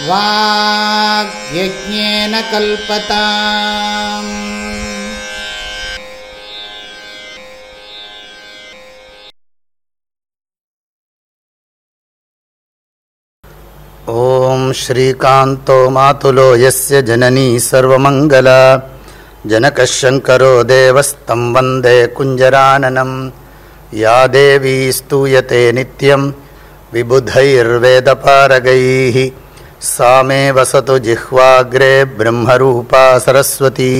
ॐ श्रीकान्तो मातुलो यस्य जननी सर्वमङ्गला। जनकः शङ्करो देवस्तं वन्दे कुञ्जराननं या देवी स्तूयते नित्यं विबुधैर्वेदपारगैः सा मे वसतु जिह्वाग्रे ब्रह्मरूपा सरस्वती।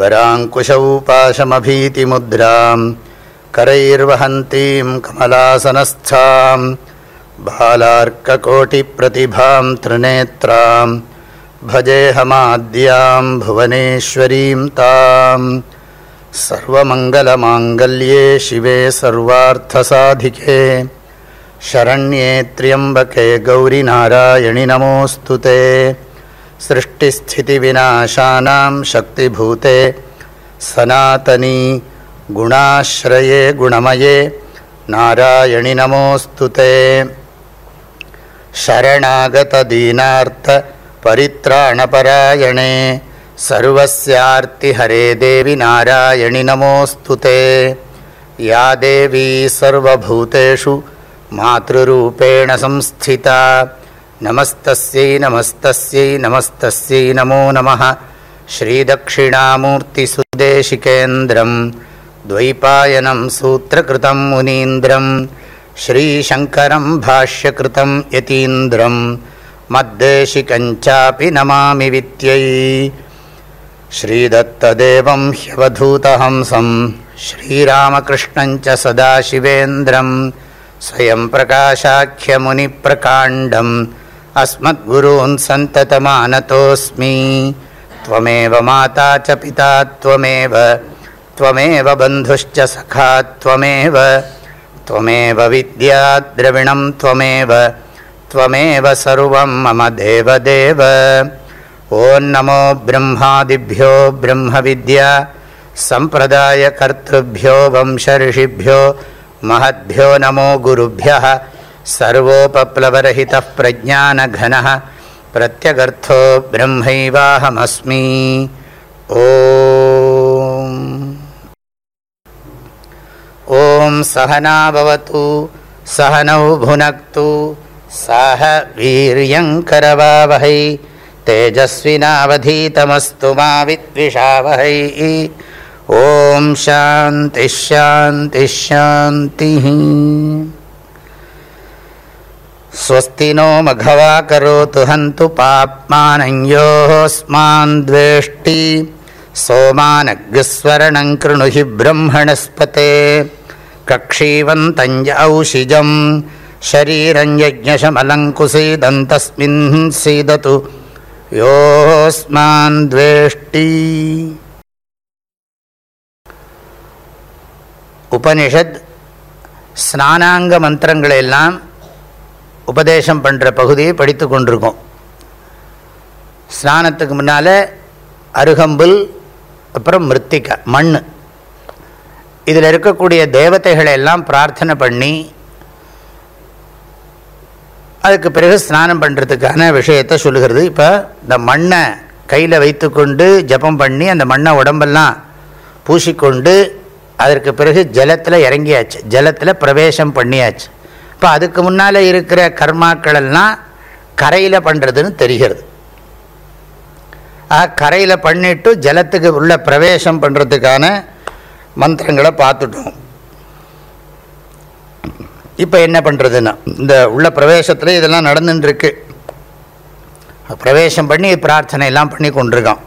वराङ्कुशौ पाशमभीतिमुद्रां करैर्वहन्तीं कमलासनस्थाम् बालार्ककोटिप्रतिभां त्रिनेत्रां भजेऽहमाद्यां भुवनेश्वरीं तां सर्वमङ्गलमाङ्गल्ये शिवे सर्वार्थसाधिके शरण्ये त्र्यम्बके गौरिनारायणि नमोऽस्तु ते। सृष्टिस्थितिविनाशानां शक्तिभूते। सनातनी गुणाश्रये गुणमये। नारायणि नमोऽस्तु ते। शरणागतदीनार्तपरित्राणपरायणे सर्वस्यार्तिहरे देवि नारायणि नमोऽस्तु ते। या देवी सर्वभूतेषु मातृरूपेण संस्थिता। नमस्तस्यै नमस्तस्यै नमस्तस्यै नमो नमः। श्रीदक्षिणामूर्तिसुदेशिकेन्द्रम् द्वैपायनं सूत्रकृतं मुनीन्द्रं श्रीशङ्करं भाष्यकृतं यतीन्द्रं मद्देशिकञ्चापि नमामि वित्यै। श्रीदत्तदेवं ह्यवधूतहंसं श्रीरामकृष्णञ्च सदाशिवेन्द्रं स्वयं प्रकाशाख्यमुनिप्रकाण्डम् अस्मद्गुरून् सन्ततमानतोऽस्मि। त्वमेव माता च पिता त्वमेव त्वमेव बन्धुश्च सखा त्वमेव त्वमेव विद्याद्रविणं त्वमेव त्वमेव सर्वं मम देवदेव। ॐ नमो ब्रह्मादिभ्यो ब्रह्मविद्या सम्प्रदायकर्तृभ्यो वंशऋषिभ्यो महद्भ्यो नमो गुरुभ्यः सर्वोपप्लवरहितः प्रज्ञानघनः प्रत्यगर्थो ब्रह्मैवाहमस्मि। ॐ। ॐ सहनाभवतु सहनौ भुनक्तु सह वीर्यङ्करवावहै तेजस्विनावधीतमस्तु मा विद्विषावहै ॐ शान्तिश्शान्तिश्शान्तिः स्वस्ति नो मघवा करोतु हन्तु पाप्मानयोऽस्मान् द्वेष्टि। सोमानग्स्वरणं कृणुहि ब्रह्मणस्पते। कक्षीवन्तञ्ज औषिजं शरीरं यज्ञशमलङ्कुसीदन्तस्मिन् सीदतु। योऽस्मान् द्वेष्टि உபனிஷத் ஸ்நானாங்க மந்திரங்களை எல்லாம் உபதேசம் பண்ணுற பகுதியை படித்து கொண்டிருக்கோம். ஸ்நானத்துக்கு முன்னால் அருகம்புல் அப்புறம் மிருத்திகா மண். இதில் இருக்கக்கூடிய தேவதைகளை எல்லாம் பிரார்த்தனை பண்ணி அதுக்கு பிறகு ஸ்நானம் பண்ணுறதுக்கான விஷயத்தை சொல்லுகிறது. இப்போ இந்த மண்ணை கையில் வைத்துக்கொண்டு ஜபம் பண்ணி அந்த மண்ணை உடம்பெல்லாம் பூசிக்கொண்டு அதற்கு பிறகு ஜலத்தில் இறங்கியாச்சு. ஜலத்தில் பிரவேசம் பண்ணியாச்சு. இப்போ அதுக்கு முன்னால் இருக்கிற கர்மாக்களெல்லாம் கரையில் பண்ணுறதுன்னு தெரிகிறது. ஆக கரையில் பண்ணிவிட்டு ஜலத்துக்கு உள்ள பிரவேசம் பண்ணுறதுக்கான மந்திரங்களை பார்த்துட்டோம். இப்போ என்ன பண்ணுறதுன்னா இந்த உள்ள பிரவேசத்தில் இதெல்லாம் நடந்துட்டுருக்கு பிரவேசம் பண்ணி பிரார்த்தனை எல்லாம் பண்ணி கொண்டிருக்கான்.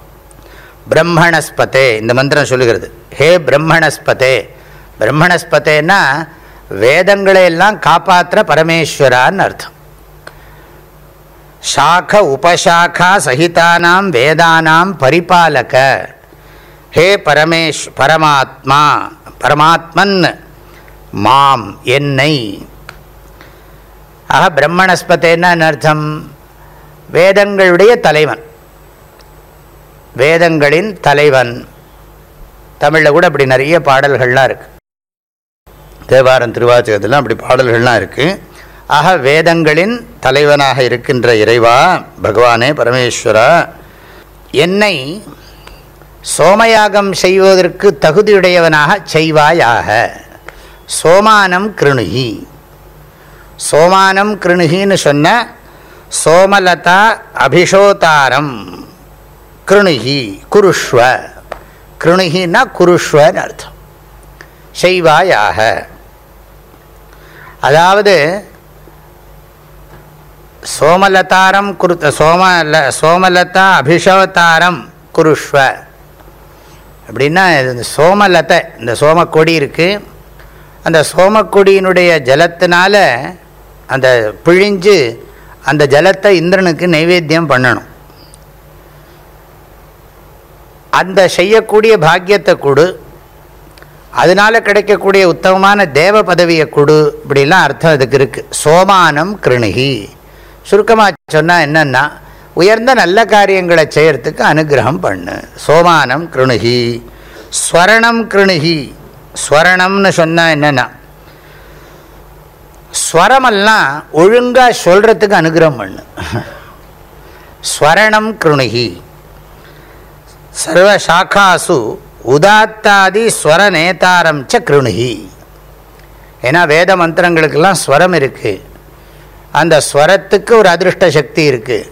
பிரம்மணஸ்பதே இந்த மந்திரம் சொல்லுகிறது. ஹே பிரம்மணஸ்பதே பிரம்மணஸ்பதேன்னா வேதங்களை எல்லாம் காப்பாற்ற பரமேஸ்வரான்னு அர்த்தம். சாக உபசாக்கா சகிதானாம் வேதானாம் பரிபாலக. ஹே பரமேஷ் பரமாத்மா பரமாத்மன் மாம் என்னை. ஆக பிரம்மணஸ்பதேன்னா அர்த்தம்? வேதங்களுடைய தலைவன். வேதங்களின் தலைவன். தமிழில் கூட அப்படி நிறைய பாடல்கள்லாம் இருக்குது தேவாரம் திருவாச்சகத்திலாம் அப்படி பாடல்கள்லாம் இருக்குது ஆக வேதங்களின் தலைவனாக இருக்கின்ற இறைவா பகவானே பரமேஸ்வரா என்னை சோமயாகம் செய்வதற்கு தகுதியுடையவனாக செய்வாயாக. சோமானம் கிருணுகி. சோமானம் கிருணுகின்னு சொன்ன சோமலதா அபிஷோதாரம். கிருணுகி குருஷ்வ. கிருணுகின்னா குருஷ்வன்னு அர்த்தம். செய்வாயாக. அதாவது சோமலதாரம் குரு சோமல சோமலதா அபிஷவதாரம் குருஷ்வ. அப்படின்னா இந்த சோமலத்தை இந்த சோமக்கொடி இருக்குது அந்த சோமக்கொடியினுடைய ஜலத்தினால அந்த பிழிஞ்சு அந்த ஜலத்தை இந்திரனுக்கு நைவேத்தியம் பண்ணணும். அந்த செய்யக்கூடிய பாக்கியத்தை கொடு. அதனால் கிடைக்கக்கூடிய உத்தமமான தேவ பதவியை கொடு இப்படிலாம் அர்த்தம் அதுக்கு இருக்குது சோமானம் கிருணிகி. சுருக்கமாக சொன்னால் என்னென்னா உயர்ந்த நல்ல காரியங்களை செய்கிறதுக்கு அனுகிரகம் பண்ணு. சோமானம் கிருணுகி. ஸ்வரணம் கிருணுகி. ஸ்வரணம்னு சொன்னால் என்னென்னா ஸ்வரமெல்லாம் ஒழுங்காக சொல்கிறதுக்கு அனுகிரகம் பண்ணு. ஸ்வரணம் கிருணுகி. சர்வ சாக்காசு உதாத்தாதி ஸ்வர நேதாரம் ச கிருணுகி. ஏன்னா வேத மந்திரங்களுக்கெல்லாம் ஸ்வரம் இருக்குது அந்த ஸ்வரத்துக்கு ஒரு அதிருஷ்ட சக்தி இருக்குது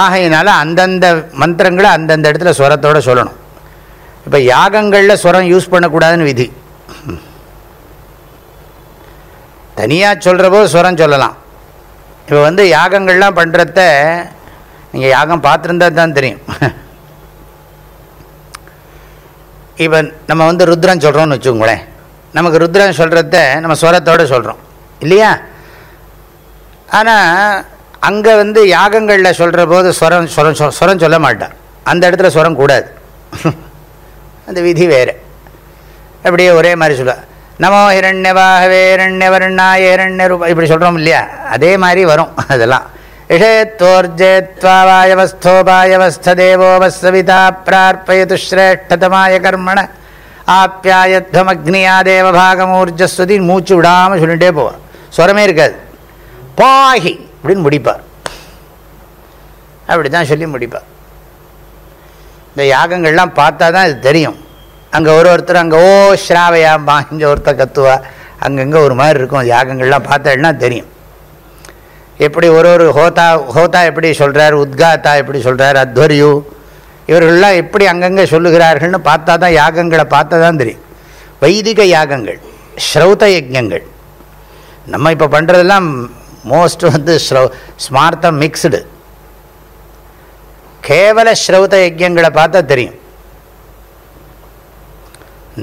ஆகையினால அந்தந்த மந்திரங்களை அந்தந்த இடத்துல ஸ்வரத்தோடு சொல்லணும். இப்போ யாகங்களில் ஸ்வரம் யூஸ் பண்ணக்கூடாதுன்னு விதி. தனியாக சொல்கிற போது ஸ்வரம் சொல்லலாம். இப்போ வந்து யாகங்கள்லாம் பண்ணுறத நீங்கள் யாகம் பார்த்துருந்தா தான் தெரியும். இப்போ நம்ம வந்து ருத்ரன் சொல்கிறோம்னு வச்சுக்கோங்களேன். நமக்கு ருத்ரன் சொல்கிறத நம்ம ஸ்வரத்தோடு சொல்கிறோம் இல்லையா? ஆனால் அங்கே வந்து யாகங்களில் சொல்கிற போது ஸ்வரம் ஸ்வரம் சொ- ஸ்வரம் சொல்ல மாட்டான் அந்த இடத்துல ஸ்வரம் கூடாது. அந்த விதி வேறு. அப்படியே ஒரே மாதிரி சொல்லுவாள் நமோ ஹிரண்யவாகவே இரண்யவர்ணாய இரண்ய ரூபா இப்படி சொல்கிறோம் இல்லையா? அதே மாதிரி வரும் அதெல்லாம். இஷேத்தோர்ஜேத்வாவாயவஸ்தோபாயவஸ்தேவோவஸ்தவிதா பிரார்ப்பயது ஸ்ரேஷ்டதமாய கர்மண ஆப்யாயத்வமக்னியா தேவபாகமூர்ஜஸ்வதி மூச்சு விடாமல் சொல்லிகிட்டே போவார் ஸ்வரமே இருக்காது। பாஹி அப்படின்னு முடிப்பார்। அப்படி தான் சொல்லி முடிப்பார். இந்த யாகங்கள்லாம் பார்த்தா தான் இது தெரியும். அங்கே ஒரு ஒருத்தர் அங்கே ஓ ஸ்ராவையாம்பா இங்கே ஒருத்தர் கத்துவா. அங்கங்கே ஒரு மாதிரி இருக்கும். யாகங்கள்லாம் பார்த்தா தெரியும். எப்படி ஒரு ஒரு ஹோதா ஹோதா எப்படி சொல்கிறார் உத்காத்தா எப்படி சொல்கிறார் அத்வரியு இவர்கள்லாம் எப்படி அங்கங்கே சொல்லுகிறார்கள்னு பார்த்தா தான் யாகங்களை பார்த்தா தான் தெரியும். வைதிக யாகங்கள் ஸ்ரௌத யஜங்கள் நம்ம இப்போ பண்ணுறதெல்லாம் மோஸ்ட் வந்து ஸ்ரௌ ஸ்மார்த்தம் மிக்ஸ்டு கேவல ஸ்ரௌத யஜங்களை பார்த்தா தெரியும்.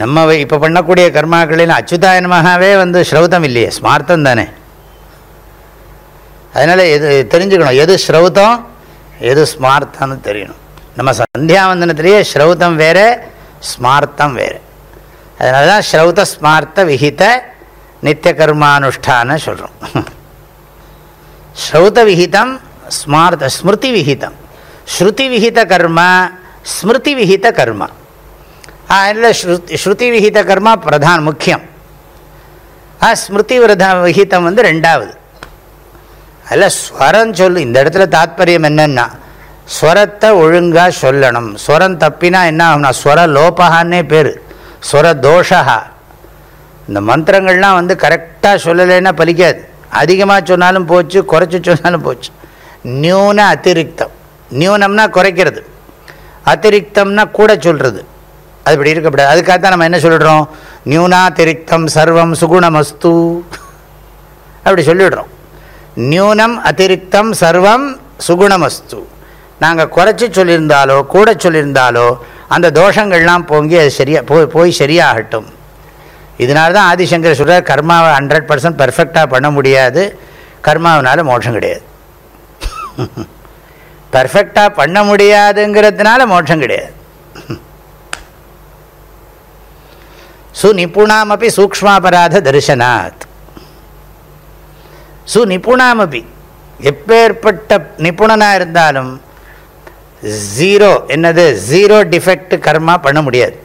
நம்ம இப்போ பண்ணக்கூடிய கர்மாக்களில் அச்சுதாயனமாகவே வந்து ஸ்ரௌதம் இல்லையே ஸ்மார்த்தம் தானே. அதனால் எது தெரிஞ்சுக்கணும். எது ஸ்ரௌதம் எது ஸ்மார்த்தம்னு தெரியணும். நம்ம சந்தியாவந்தனத்திலேயே ஸ்ரௌத்தம் வேறு ஸ்மார்த்தம் வேறு. அதனால தான் ஸ்ரௌத ஸ்மார்த்த விஹித நித்திய கர்மானுஷ்டான சொல்கிறோம் ஸ்ரௌத விஹிதம் ஸ்மார்த்த ஸ்மிருதி விஹிதம் ஸ்ருதி விஹித கர்மா ஸ்மிருதி விஹித கர்மா. அதில் ஸ்ருதி ஸ்ருதி விஹித கர்மா பிரதான் முக்கியம். ஆ ஸ்மிருதி விரத விஹிதம் வந்து ரெண்டாவது. அதில் ஸ்வரம் சொல்லு. இந்த இடத்துல தாத்பரியம் என்னென்னா ஸ்வரத்தை ஒழுங்காக சொல்லணும். ஸ்வரம் தப்பினா என்ன ஆகும்னா ஸ்வர லோபகான்னே பேர். ஸ்வர தோஷா இந்த மந்திரங்கள்லாம் வந்து கரெக்டாக சொல்லலைன்னா பலிக்காது. அதிகமாக சொன்னாலும் போச்சு குறைச்சி சொன்னாலும் போச்சு. நியூன அத்திரிக்தம். நியூனம்னா குறைக்கிறது. அத்திரிக்தம்னா கூட சொல்கிறது அது இப்படி இருக்கக்கூடாது அதுக்காக தான் நம்ம என்ன சொல்லிடுறோம் நியூனாதிரிக்தம் சர்வம் சுகுணமஸ்து. அப்படி சொல்லிடுறோம். நியூனம் அதிருக்தம் சர்வம் சுகுணமஸ்து நாங்கள் குறைச்சி சொல்லியிருந்தாலோ கூட சொல்லியிருந்தாலோ அந்த தோஷங்கள்லாம் போங்கி அது சரியா போய் போய் சரியாகட்டும். இதனால தான் ஆதிசங்கர் சொல்கிறார் கர்மாவை ஹண்ட்ரட் பர்சன்ட் பர்ஃபெக்டாக பண்ண முடியாது. கர்மாவனால மோட்சம் கிடையாது. பர்ஃபெக்டாக பண்ண முடியாதுங்கிறதுனால மோட்சம் கிடையாது. சுநிபுணாமப்பி சூக்ஷ்மாபராத தரிசனாத். சுநிபுணாமபி. எப்பேற்பட்ட நிபுணனாக இருந்தாலும் ஜீரோ என்னது? ஜீரோ டிஃபெக்ட் கர்மா பண்ண முடியாது.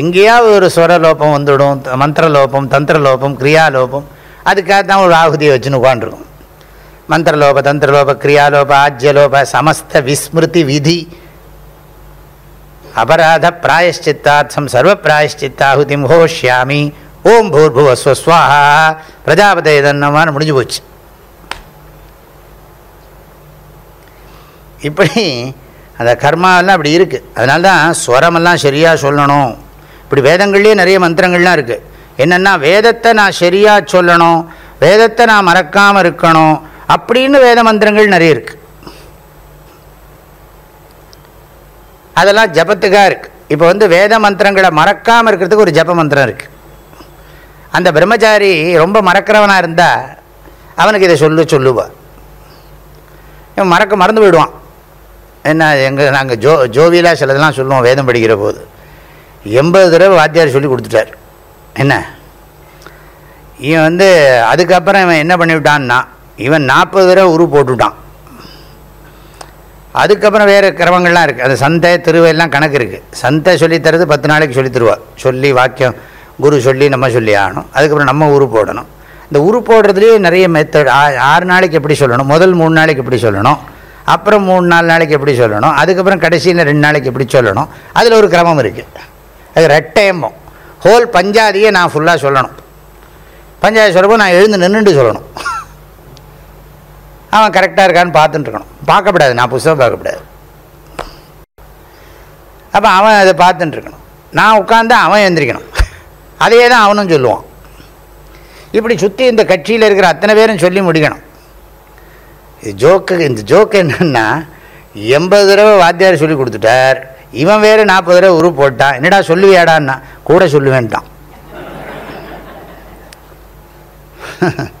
எங்கேயாவது ஒரு ஸ்வரலோபம் வந்துடும் மந்திரலோபம் தந்திரலோபம் கிரியாலோபம். அதுக்காக தான் ஒரு ஆகுதியை வச்சுன்னு உட்காந்துருக்கும் மந்திரலோப தந்திரலோப கிரியாலோப ஆஜ்யலோப சமஸ்த விஸ்மிருதி விதி. அபராத பிராயஷ்சித்தார்த்தம் சர்வ பிராயஷ்சித்தாகுதி ஹோஷ்யாமி. ஓம் பூர்புவ ஸ்வஸ்வாஹா பிரஜாபதி இதன்னமான முடிஞ்சு போச்சு. இப்படி அந்த கர்மாவெல்லாம் அப்படி இருக்குது அதனால தான் ஸ்வரமெல்லாம் சரியாக சொல்லணும். இப்படி வேதங்கள்லேயே நிறைய மந்திரங்கள்லாம் இருக்குது என்னென்னா வேதத்தை நான் சரியாக சொல்லணும் வேதத்தை நான் மறக்காமல் இருக்கணும் அப்படின்னு வேத மந்திரங்கள் நிறைய இருக்குது அதெல்லாம் ஜபத்துக்காக இருக்குது இப்போ வந்து வேத மந்திரங்களை மறக்காமல் இருக்கிறதுக்கு ஒரு ஜப மந்திரம் இருக்குது அந்த பிரம்மச்சாரி ரொம்ப மறக்கிறவனாக இருந்தால் அவனுக்கு இதை சொல்லு சொல்லுவா. இவன் மறக்க மறந்து போயிடுவான். என்ன எங்கள் நாங்கள் ஜோ ஜோவியலாக சிலதெல்லாம் சொல்லுவோம் வேதம் படிக்கிற போது. எண்பது தடவை வாத்தியார் சொல்லி கொடுத்துட்டார். என்ன? இவன் வந்து அதுக்கப்புறம் இவன் என்ன பண்ணிவிட்டான்னா இவன் நாற்பது தடவை உரு போட்டுவிட்டான் அதுக்கப்புறம் வேறு கிரமங்கள்லாம் இருக்குது அது சந்தை திருவையெல்லாம் கணக்கு இருக்குது சந்தை சொல்லித்தரது பத்து நாளைக்கு சொல்லி தருவா. சொல்லி வாக்கியம் குரு சொல்லி நம்ம சொல்லி ஆகணும். அதுக்கப்புறம் நம்ம உரு போடணும். இந்த உரு போடுறதுலேயே நிறைய மெத்தட் ஆறு நாளைக்கு எப்படி சொல்லணும்? முதல் மூணு நாளைக்கு எப்படி சொல்லணும்? அப்புறம் மூணு நாலு நாளைக்கு எப்படி சொல்லணும்? அதுக்கப்புறம் கடைசியில் ரெண்டு நாளைக்கு எப்படி சொல்லணும்? அதில் ஒரு கிரமம் இருக்குது அது ரெட்டையம்பம். ஹோல் பஞ்சாதியை நான் ஃபுல்லாக சொல்லணும். பஞ்சாயத்து சொல்கிறப்போ நான் எழுந்து நின்றுட்டு சொல்லணும். அவன் கரெக்டாக இருக்கான்னு பார்த்துட்டுருக்கணும் பார்க்கப்படாது. நான் புஸ்தகம் பார்க்கக்கூடாது அப்போ அவன் அதை பார்த்துட்டுருக்கணும் நான் உட்காந்து அவன் எந்திரிக்கணும். அதையே தான் அவனும் சொல்லுவான். இப்படி சுற்றி இந்த கட்சியில் இருக்கிற அத்தனை பேரும் சொல்லி முடிக்கணும். இது ஜோக்கு இந்த ஜோக்கு என்னென்னா எண்பது தடவை வாத்தியார் சொல்லி கொடுத்துட்டார். இவன் வேறு நாற்பது தடவை உரு போட்டான் என்னடா சொல்லுவியாடான்னா கூட சொல்லுவேன்ட்டான்.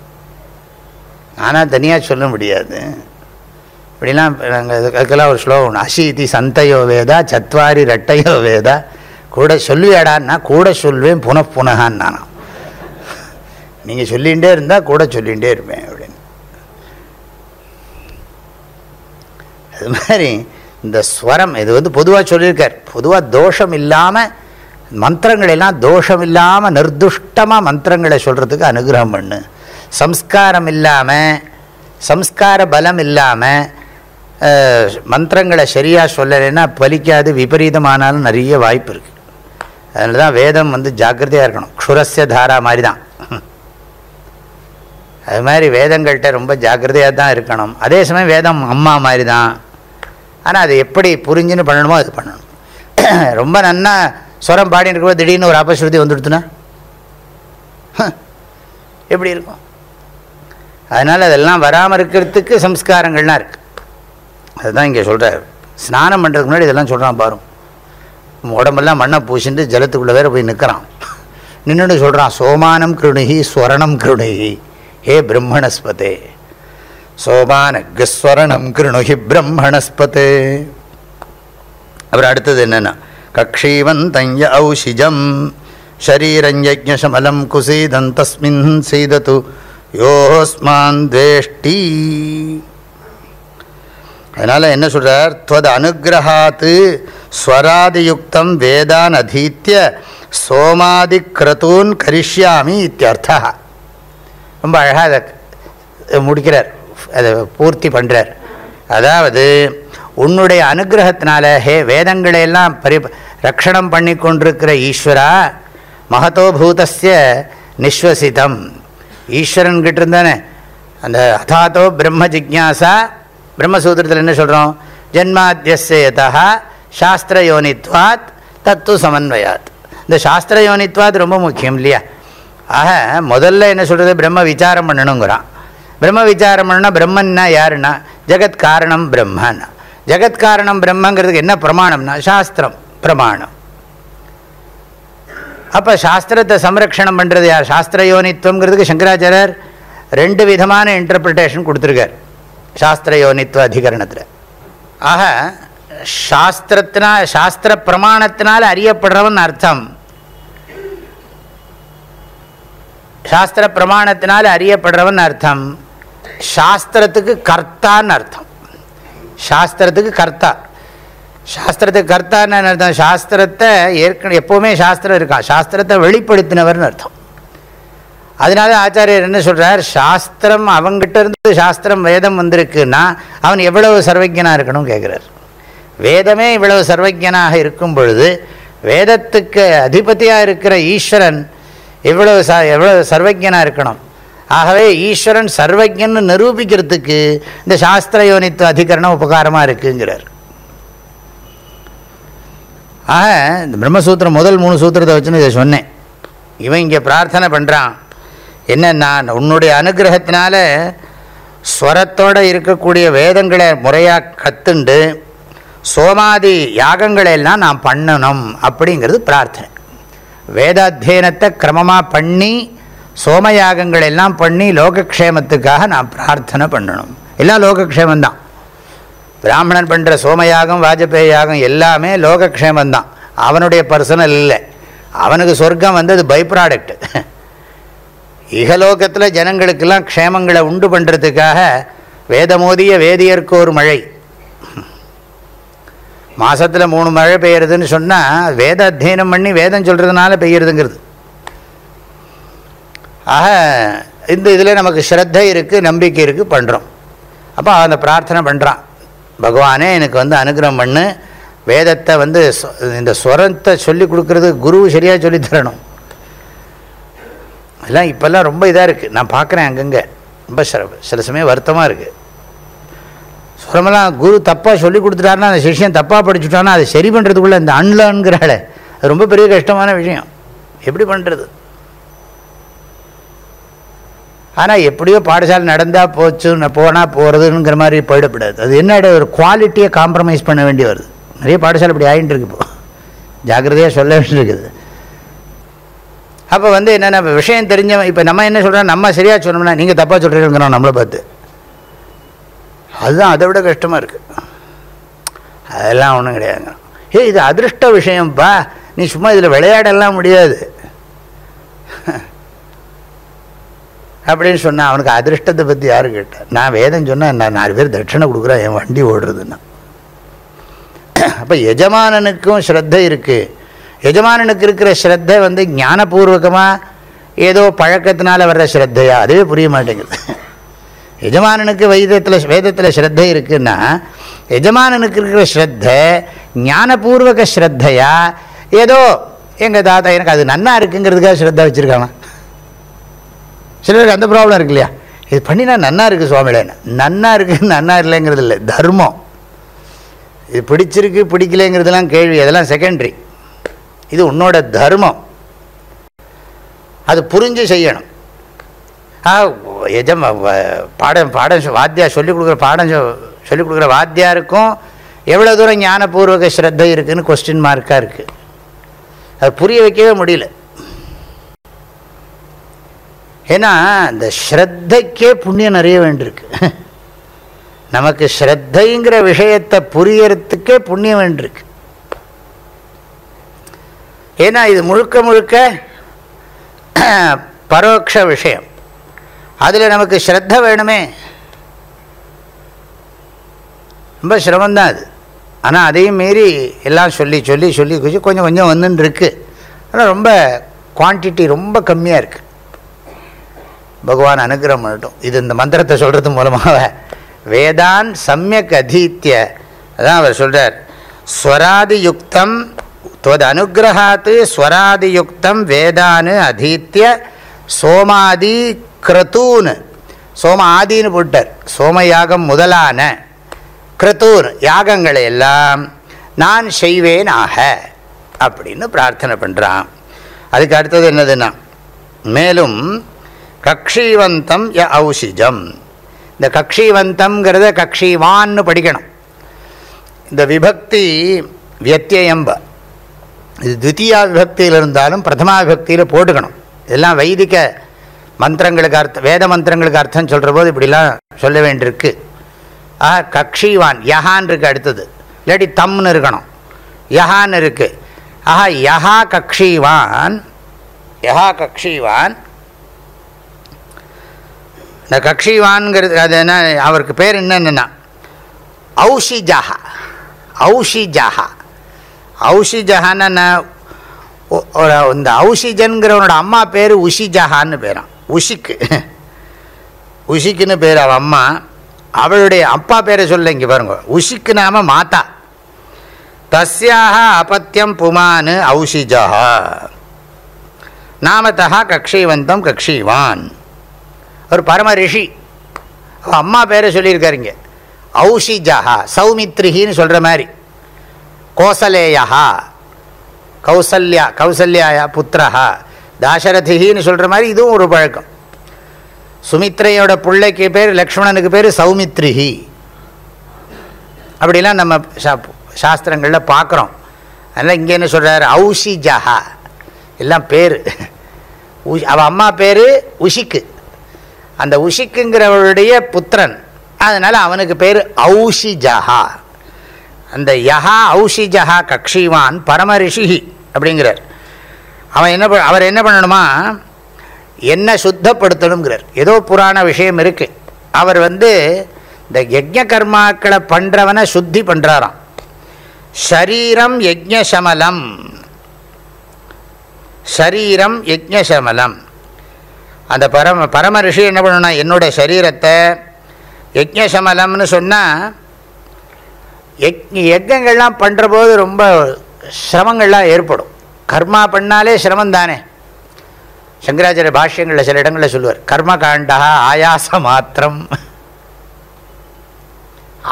ஆனால் தனியாக சொல்ல முடியாது. இப்படிலாம் நாங்கள் அதுக்கெல்லாம் ஒரு ஸ்லோகம் ஒன்று அசீதி சந்தையோ வேதா சத்வாரி ரெட்டையோ வேதா கூட சொல்லுவியாடான்னா கூட சொல்வேன் புன புனகான்னு நானும் நீங்கள் சொல்லிகிட்டே இருந்தால் கூட சொல்லிகிட்டே இருப்பேன் அப்படின்னு. அது மாதிரி இந்த ஸ்வரம் இது வந்து பொதுவாக சொல்லியிருக்கார். பொதுவாக தோஷம் இல்லாமல் மந்திரங்களெல்லாம் தோஷம் இல்லாமல் நிர்துஷ்டமாக மந்திரங்களை சொல்கிறதுக்கு அனுகிரகம் பண்ணு. சம்ஸ்காரம் இல்லாமல் சம்ஸ்கார பலம் இல்லாமல் மந்திரங்களை சரியாக சொல்லலைன்னா பலிக்காது விபரீதமானாலும் நிறைய வாய்ப்பு இருக்குது அதனால தான் வேதம் வந்து ஜாக்கிரதையாக இருக்கணும். க்ஷுரஸ்ய தாரா மாதிரி தான் அது மாதிரி வேதங்கள்கிட்ட ரொம்ப ஜாக்கிரதையாக தான் இருக்கணும். அதே சமயம் வேதம் அம்மா மாதிரி தான் ஆனால் அது எப்படி புரிஞ்சுன்னு பண்ணணுமோ அது பண்ணணும். ரொம்ப நன்னா ஸ்வரம் பாடின்னு இருக்கும்போது திடீர்னு ஒரு அபஸ்ருதி வந்துடுத்துனா? எப்படி இருக்கும்? அதனால் அதெல்லாம் வராமல் இருக்கிறதுக்கு சம்ஸ்காரங்கள்லாம் இருக்குது அதுதான் இங்கே சொல்கிறார் ஸ்நானம் பண்ணுறதுக்கு முன்னாடி இதெல்லாம் சொல்கிறான் பாரும். உடம்பெல்லாம் மண்ணை பூசிட்டு ஜலத்துக்குள்ளே வேறு போய் நிற்கிறான் நின்றுட்டு சொல்கிறான் சோமானம் கிருணுகி ஸ்வரணம் கிருணுகி ஹே பிரம்மணஸ்பதே. சோமானஸ்வரணம் கிருணுகி பிரம்மணஸ்பதே. அப்புறம் அடுத்தது என்னென்னா கக்ஷீவந்தஞ்ச ஔஷிஜம் ஷரீரஞ்சமலம் குசீதன் தஸ்மின் சீதத்து யோஸ்மான் துவேஷ்டி அதனால் என்ன சொல்கிறார் துவத் அனுகிரகாத்து ஸ்வராதியுக்தம் வேதான் அதீத்திய சோமாதி கிரதூன் கரிஷ்யாமி இத்தியர்த்தா ரொம்ப அழகாக அதை முடிக்கிறார். அதை பூர்த்தி பண்ணுறார் அதாவது உன்னுடைய அனுகிரகத்தினால ஹே வேதங்களையெல்லாம் பரி ரக்ஷணம் பண்ணி கொண்டிருக்கிற ஈஸ்வரா மகதோபூதஸ்ய நிஸ்வசிதம். ஈஸ்வரன்கிட்ட இருந்தானே அந்த அதாத்தோ பிரம்ம ஜிக்யாசா பிரம்மசூத்திரத்தில் என்ன சொல்கிறோம் ஜென்மாத்தியசேதா சாஸ்திர யோனித்வாத் தத்துவ சமன்வயாத். இந்த சாஸ்திர யோனித்வாத் ரொம்ப முக்கியம் இல்லையா? ஆக முதல்ல என்ன சொல்கிறது பிரம்ம விசாரம் பண்ணணுங்கிறான். பிரம்ம விசாரம் பண்ணணும்னா பிரம்மன்னா யாருன்னா? ஜெகத் காரணம் பிரம்மன்னா ஜெகத் காரணம் பிரம்மங்கிறதுக்கு என்ன பிரமாணம்னா? சாஸ்திரம் பிரமாணம். அப்போ சாஸ்திரத்தை சம்ரக்ஷணம் பண்ணுறது யார்? சாஸ்திர யோனித்துவங்கிறதுக்கு சங்கராச்சாரியர் ரெண்டு விதமான இன்டர்பிரிட்டேஷன் கொடுத்துருக்கார். சாஸ்திர யோனித்துவ அதிகரணத்தில். ஆக சாஸ்திரத்தினால் சாஸ்திர பிரமாணத்தினால் அறியப்படுறவன் அர்த்தம். சாஸ்திர பிரமாணத்தினால் அறியப்படுறவன் அர்த்தம். சாஸ்திரத்துக்கு கர்த்தான்னு அர்த்தம். சாஸ்திரத்துக்கு கர்த்தா. சாஸ்திரத்துக்கு கர்த்தான்னு அர்த்தம்? சாஸ்திரத்தை ஏற்கனவே எப்போவுமே சாஸ்திரம் இருக்கா? சாஸ்திரத்தை வெளிப்படுத்தினவர்னு அர்த்தம். அதனால ஆச்சாரியர் என்ன சொல்கிறார் சாஸ்திரம் அவங்ககிட்ட இருந்து சாஸ்திரம் வேதம் வந்திருக்குன்னா அவன் எவ்வளவு சர்வஜனாக இருக்கணும் கேட்குறார் வேதமே இவ்வளவு சர்வஜனாக இருக்கும் பொழுது வேதத்துக்கு அதிபதியாக இருக்கிற ஈஸ்வரன் எவ்வளவு ச எவ்வளவு சர்வஜனாக இருக்கணும். ஆகவே ஈஸ்வரன் சர்வஜன்னு நிரூபிக்கிறதுக்கு இந்த சாஸ்திர யோனித்துவ அதிகரணம் உபகாரமாக இருக்குங்கிறார். ஆக இந்த பிரம்மசூத்திரம் முதல் மூணு சூத்திரத்தை வச்சுன்னு இதை சொன்னேன். இவன் இங்கே பிரார்த்தனை பண்ணுறான் என்ன நான் உன்னுடைய அனுகிரகத்தினால ஸ்வரத்தோடு இருக்கக்கூடிய வேதங்களை முறையாக கற்றுண்டு சோமாதி யாகங்களெல்லாம் நான் பண்ணணும் அப்படிங்கிறது பிரார்த்தனை. வேதாத்தியனத்தை கிரமமாக பண்ணி சோமயாகங்கள் எல்லாம் பண்ணி லோகக்ஷேமத்துக்காக நான் பிரார்த்தனை பண்ணணும். எல்லாம் லோகக்ஷேமந்தான். பிராமணன் பண்ணுற சோமயாகம் வாஜபேயி யாகம் எல்லாமே லோகக்ஷேமந்தான். அவனுடைய பர்சனல் இல்லை. அவனுக்கு சொர்க்கம் வந்து அது பை ப்ராடக்ட் இகலோகத்தில் ஜனங்களுக்கெல்லாம் க்ஷேமங்களை உண்டு பண்ணுறதுக்காக வேதமோதிய வேதியர்க்கு ஒரு மழை. மாதத்தில் மூணு மழை பெய்யறதுன்னு சொன்னால் வேத அத்தியனம் பண்ணி வேதம் சொல்கிறதுனால பெய்யறதுங்கிறது. ஆக இந்த இதில் நமக்கு ஸ்ரத்தை இருக்குது நம்பிக்கை இருக்குது பண்ணுறோம் அப்போ அந்த பிரார்த்தனை பண்ணுறான் பகவானே எனக்கு வந்து அனுகிரகம் பண்ணு. வேதத்தை வந்து இந்த ஸ்வரத்தை சொல்லி கொடுக்கறது குரு சரியாக சொல்லித் தரணும். அதெல்லாம் இப்போல்லாம் ரொம்ப இதாக இருக்குது நான் பார்க்குறேன் அங்கங்கே. ரொம்ப சில சில சமயம் வருத்தமாக இருக்குது சுரமெல்லாம் குரு தப்பாக சொல்லி கொடுத்துட்டாருன்னா அந்த சிஷ்யன் தப்பாக படிச்சுட்டான்னா அதை சரி பண்ணுறதுக்குள்ளே இந்த அன்லன்கிறாள். அது ரொம்ப பெரிய கஷ்டமான விஷயம். எப்படி பண்ணுறது ஆனால் எப்படியோ பாடசாலை நடந்தால் போச்சு போனால் போகிறதுங்கிற மாதிரி போயிடக்கூடாது. அது என்னோட ஒரு குவாலிட்டியை காம்ப்ரமைஸ் பண்ண வேண்டி வருது? நிறைய பாடசாலை இப்படி ஆகிட்டு இருக்கு இப்போ. ஜாக்கிரதையாக சொல்ல வேண்டியிருக்குது. அப்போ வந்து என்னென்ன விஷயம் தெரிஞ்சவன் இப்போ நம்ம என்ன சொல்கிறோம் நம்ம சரியாக சொன்னோம்னா நீங்கள் தப்பாக சொல்கிறீங்கிறோம் நம்மளை பார்த்து. அதுதான் அதை விட கஷ்டமாக இருக்குது அதெல்லாம் ஒன்றும் கிடையாதுங்க. ஏ இது அதிர்ஷ்ட விஷயம்ப்பா நீ சும்மா இதில் விளையாடலாம் முடியாது. அப்படின்னு சொன்னால் அவனுக்கு அதிர்ஷ்டத்தை பற்றி யாரு கேட்டேன் நான் வேதம் சொன்னால் நான் நாலு பேர் தட்சணை கொடுக்குறேன் என் வண்டி ஓடுறதுன்னா. அப்போ எஜமானனுக்கும் ஸ்ரத்தை இருக்குது எஜமானனுக்கு இருக்கிற ஸ்ரத்தை வந்து ஞானபூர்வகமாக ஏதோ பழக்கத்தினால வர்ற ஸ்ரத்தையா? அதுவே புரிய மாட்டேங்குது. எஜமானனுக்கு வைதத்தில் வேதத்தில் ஸ்ரத்தை இருக்குன்னா எஜமானனுக்கு இருக்கிற ஸ்ரத்தை ஞானபூர்வக ஸ்ரத்தையா ஏதோ எங்கள் தாத்தா எனக்கு அது நன்னா இருக்குங்கிறதுக்காக ஸ்ரத்தா வச்சுருக்காங்க சிலருக்கு அந்த ப்ராப்ளம் இருக்கு இல்லையா இது பண்ணினா நன்னா இருக்குது சுவாமியிலேன்னு நன்னா இருக்குது நன்னா இல்லைங்கிறது இல்லை. தர்மம். இது பிடிச்சிருக்கு பிடிக்கலைங்கிறதுலாம் கேள்வி. அதெல்லாம் செகண்ட்ரி இது உன்னோட தர்மம். அது புரிஞ்சு செய்யணும். எஜம் பாடம் பாடம் வாத்தியா சொல்லிக் கொடுக்குற பாடம் சொல்லிக் கொடுக்குற வாத்தியாருக்கும் எவ்வளோ தூரம் ஞானபூர்வக ஸ்ரத்தை இருக்குதுன்னு கொஸ்டின் மார்க்காக இருக்குது அது புரிய வைக்கவே முடியல. ஏன்னா இந்த ஸ்ரத்தைக்கே புண்ணியம் நிறைய வேண்டியிருக்கு. நமக்கு ஸ்ரத்தைங்கிற விஷயத்தை புரியறதுக்கே புண்ணியம் வேண்டியிருக்கு. ஏன்னா இது முழுக்க முழுக்க பரோட்ச விஷயம். அதில் நமக்கு ஸ்ரத்த வேணுமே. ரொம்ப சிரமந்தான் அது. ஆனால் அதையும் மீறி எல்லாம் சொல்லி சொல்லி சொல்லி கொஞ்சம் கொஞ்சம் கொஞ்சம் வந்துன்னு இருக்கு ஆனால் ரொம்ப குவான்டிட்டி ரொம்ப கம்மியாக இருக்குது பகவான் அனுகிரகம் பண்ணட்டும். இது இந்த மந்திரத்தை சொல்கிறது மூலமாக வேதான் சமயக் அதீத்திய. அதான் அவர் சொல்கிறார் ஸ்வராதியுக்தம் தொது அனுகிரகாத்து ஸ்வராதியுக்தம் வேதானு அதீத்திய. சோமாதி கிரதூன் சோம ஆதின்னு போட்டார். சோமயாகம் முதலான கிரதூன் யாகங்களை எல்லாம் நான் செய்வேன் ஆக அப்படின்னு பிரார்த்தனை பண்ணுறான் அதுக்கு அடுத்தது என்னதுன்னா மேலும் கக்ஷீவந்தம் ய ஔஷிஜம். இந்த கக்ஷீவந்தம்ங்கிறத கக்ஷீவான்னு படிக்கணும். இந்த விபக்தி வியத்தியம்ப இது தித்தியா விபக்தியில் இருந்தாலும் பிரதமா விபக்தியில் போட்டுக்கணும். இதெல்லாம் வைதிக மந்திரங்களுக்கு அர்த்தம் வேத மந்திரங்களுக்கு அர்த்தம் சொல்கிற போது இப்படிலாம் சொல்ல வேண்டியிருக்கு. ஆஹா கக்ஷீவான் யஹான் இருக்கு அடுத்தது. இல்லாட்டி தம்னு இருக்கணும். யஹான் இருக்கு. ஆஹா யஹா கக்ஷிவான் யஹா கக்ஷிவான். இந்த கக்ஷிவான்ங்கிறது அது என்ன அவருக்கு பேர் என்னென்னா ஔஷிஜஹா ஔஷிஜஹா. ஔஷிஜஹான்னு என்ன? ஒ- ஒரு இந்த ஔஷிஜன்கிறவனோட அம்மா பேர் உஷிஜஹான்னு பேரான் உஷிக்கு உஷிக்குன்னு பேர் அவள் அம்மா. அவளுடைய அப்பா பேரை சொல்ல இங்கே பாருங்க. உஷிக்கு நாம மாதா. தஸ்யாக அபத்தியம் புமான் ஔஷிஜா நாமத்தா கக்ஷீவந்தம் கக்ஷீவான். ஒரு பரம ரிஷி. அவள் அம்மா பேரை சொல்லியிருக்காருங்க ஔஷிஜா சௌமித்ரிஹின்னு சொல்கிற மாதிரி. கோசலேயா கௌசல்யா கௌசல்யாயா புத்திரஹா. தாசரதின்னு சொல்கிற மாதிரி இதுவும் ஒரு பழக்கம். சுமித்ரையோட பிள்ளைக்கு பேர் லக்ஷ்மணனுக்கு பேர் சௌமித்ரிஹி. அப்படிலாம் நம்ம சா சாஸ்திரங்களில் பார்க்குறோம் அதனால் இங்கே என்ன சொல்கிறார் ஔஷிஜஹா. எல்லாம் பேர். உஷ் அவள் அம்மா பேர் உஷிக்கு. அந்த உஷிக்குங்கிறவருடைய புத்திரன். அதனால் அவனுக்கு பேர் ஔஷிஜஹா. அந்த யஹா ஔஷிஜஹா கக்ஷிவான் பரமரிஷிஹி அப்படிங்கிறார். அவன் என்ன அவர் என்ன பண்ணணுமா? என்ன சுத்தப்படுத்தணுங்கிறார். ஏதோ புராண விஷயம் இருக்குது அவர் வந்து இந்த யஜ்ய கர்மாக்களை பண்ணுறவனை சுத்தி பண்ணுறாராம் சரீரம் யஜ்யசமலம் சரீரம் யஜ்யசமலம் அந்த பரம பரம ரிஷி என்ன பண்ணணும்னா என்னோட சரீரத்தை யஜ்யசமலம்னு சொன்னால் யஜ் யஜ்ஞங்கள்லாம் பண்ணுற போது ரொம்ப சிரமங்கள்லாம் ஏற்படும். கர்மா பண்ணாலே சிரமம் தானே சங்கராச்சாரிய பாஷ்யங்களில் சில இடங்களில் சொல்லுவார் கர்மகாண்டா ஆயாச மாத்திரம்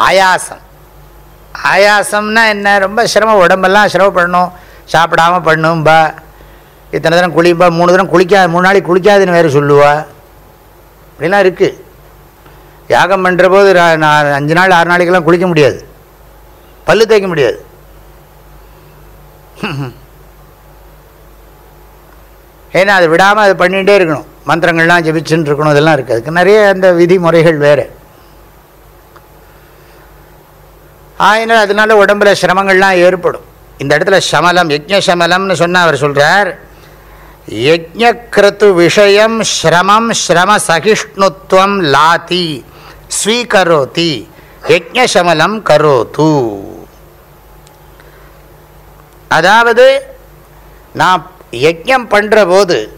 ஆயாசம். ஆயாசம்னா என்ன? ரொம்ப சிரமம். உடம்பெல்லாம் சிரமப்படணும் சாப்பிடாமல் பண்ணும்பா. இத்தனை தினம் குளிப்பா மூணு தினம் குளிக்காது மூணு நாளைக்கு குளிக்காதுன்னு வேறு சொல்லுவா. அப்படிலாம் இருக்குது யாகம் பண்ணுற போது நான் அஞ்சு நாள் ஆறு நாளைக்கெல்லாம் குளிக்க முடியாது. பல்லு தேய்க்க முடியாது. ஏன்னா அது விடாமல் அது பண்ணிகிட்டே இருக்கணும். மந்திரங்கள்லாம் ஜெபிச்சுன்னு இருக்கணும் இதெல்லாம் இருக்குது அதுக்கு நிறைய அந்த விதிமுறைகள் வேறு. ஆயினால் அதனால உடம்புல சிரமங்கள்லாம் ஏற்படும். இந்த இடத்துல சமலம் யஜ்ய சமலம்னு சொன்னால் அவர் சொல்கிறார் யஜ்ஞக்ரது விஷயம் ஸ்ரமம் ஸ்ரம சகிஷ்ணுத்வம் லாத்தி ஸ்வீகரோதி யஜ்யசமலம் கரோத்து அதாவது நான் யஜ்ஞம் பண்ணுற போது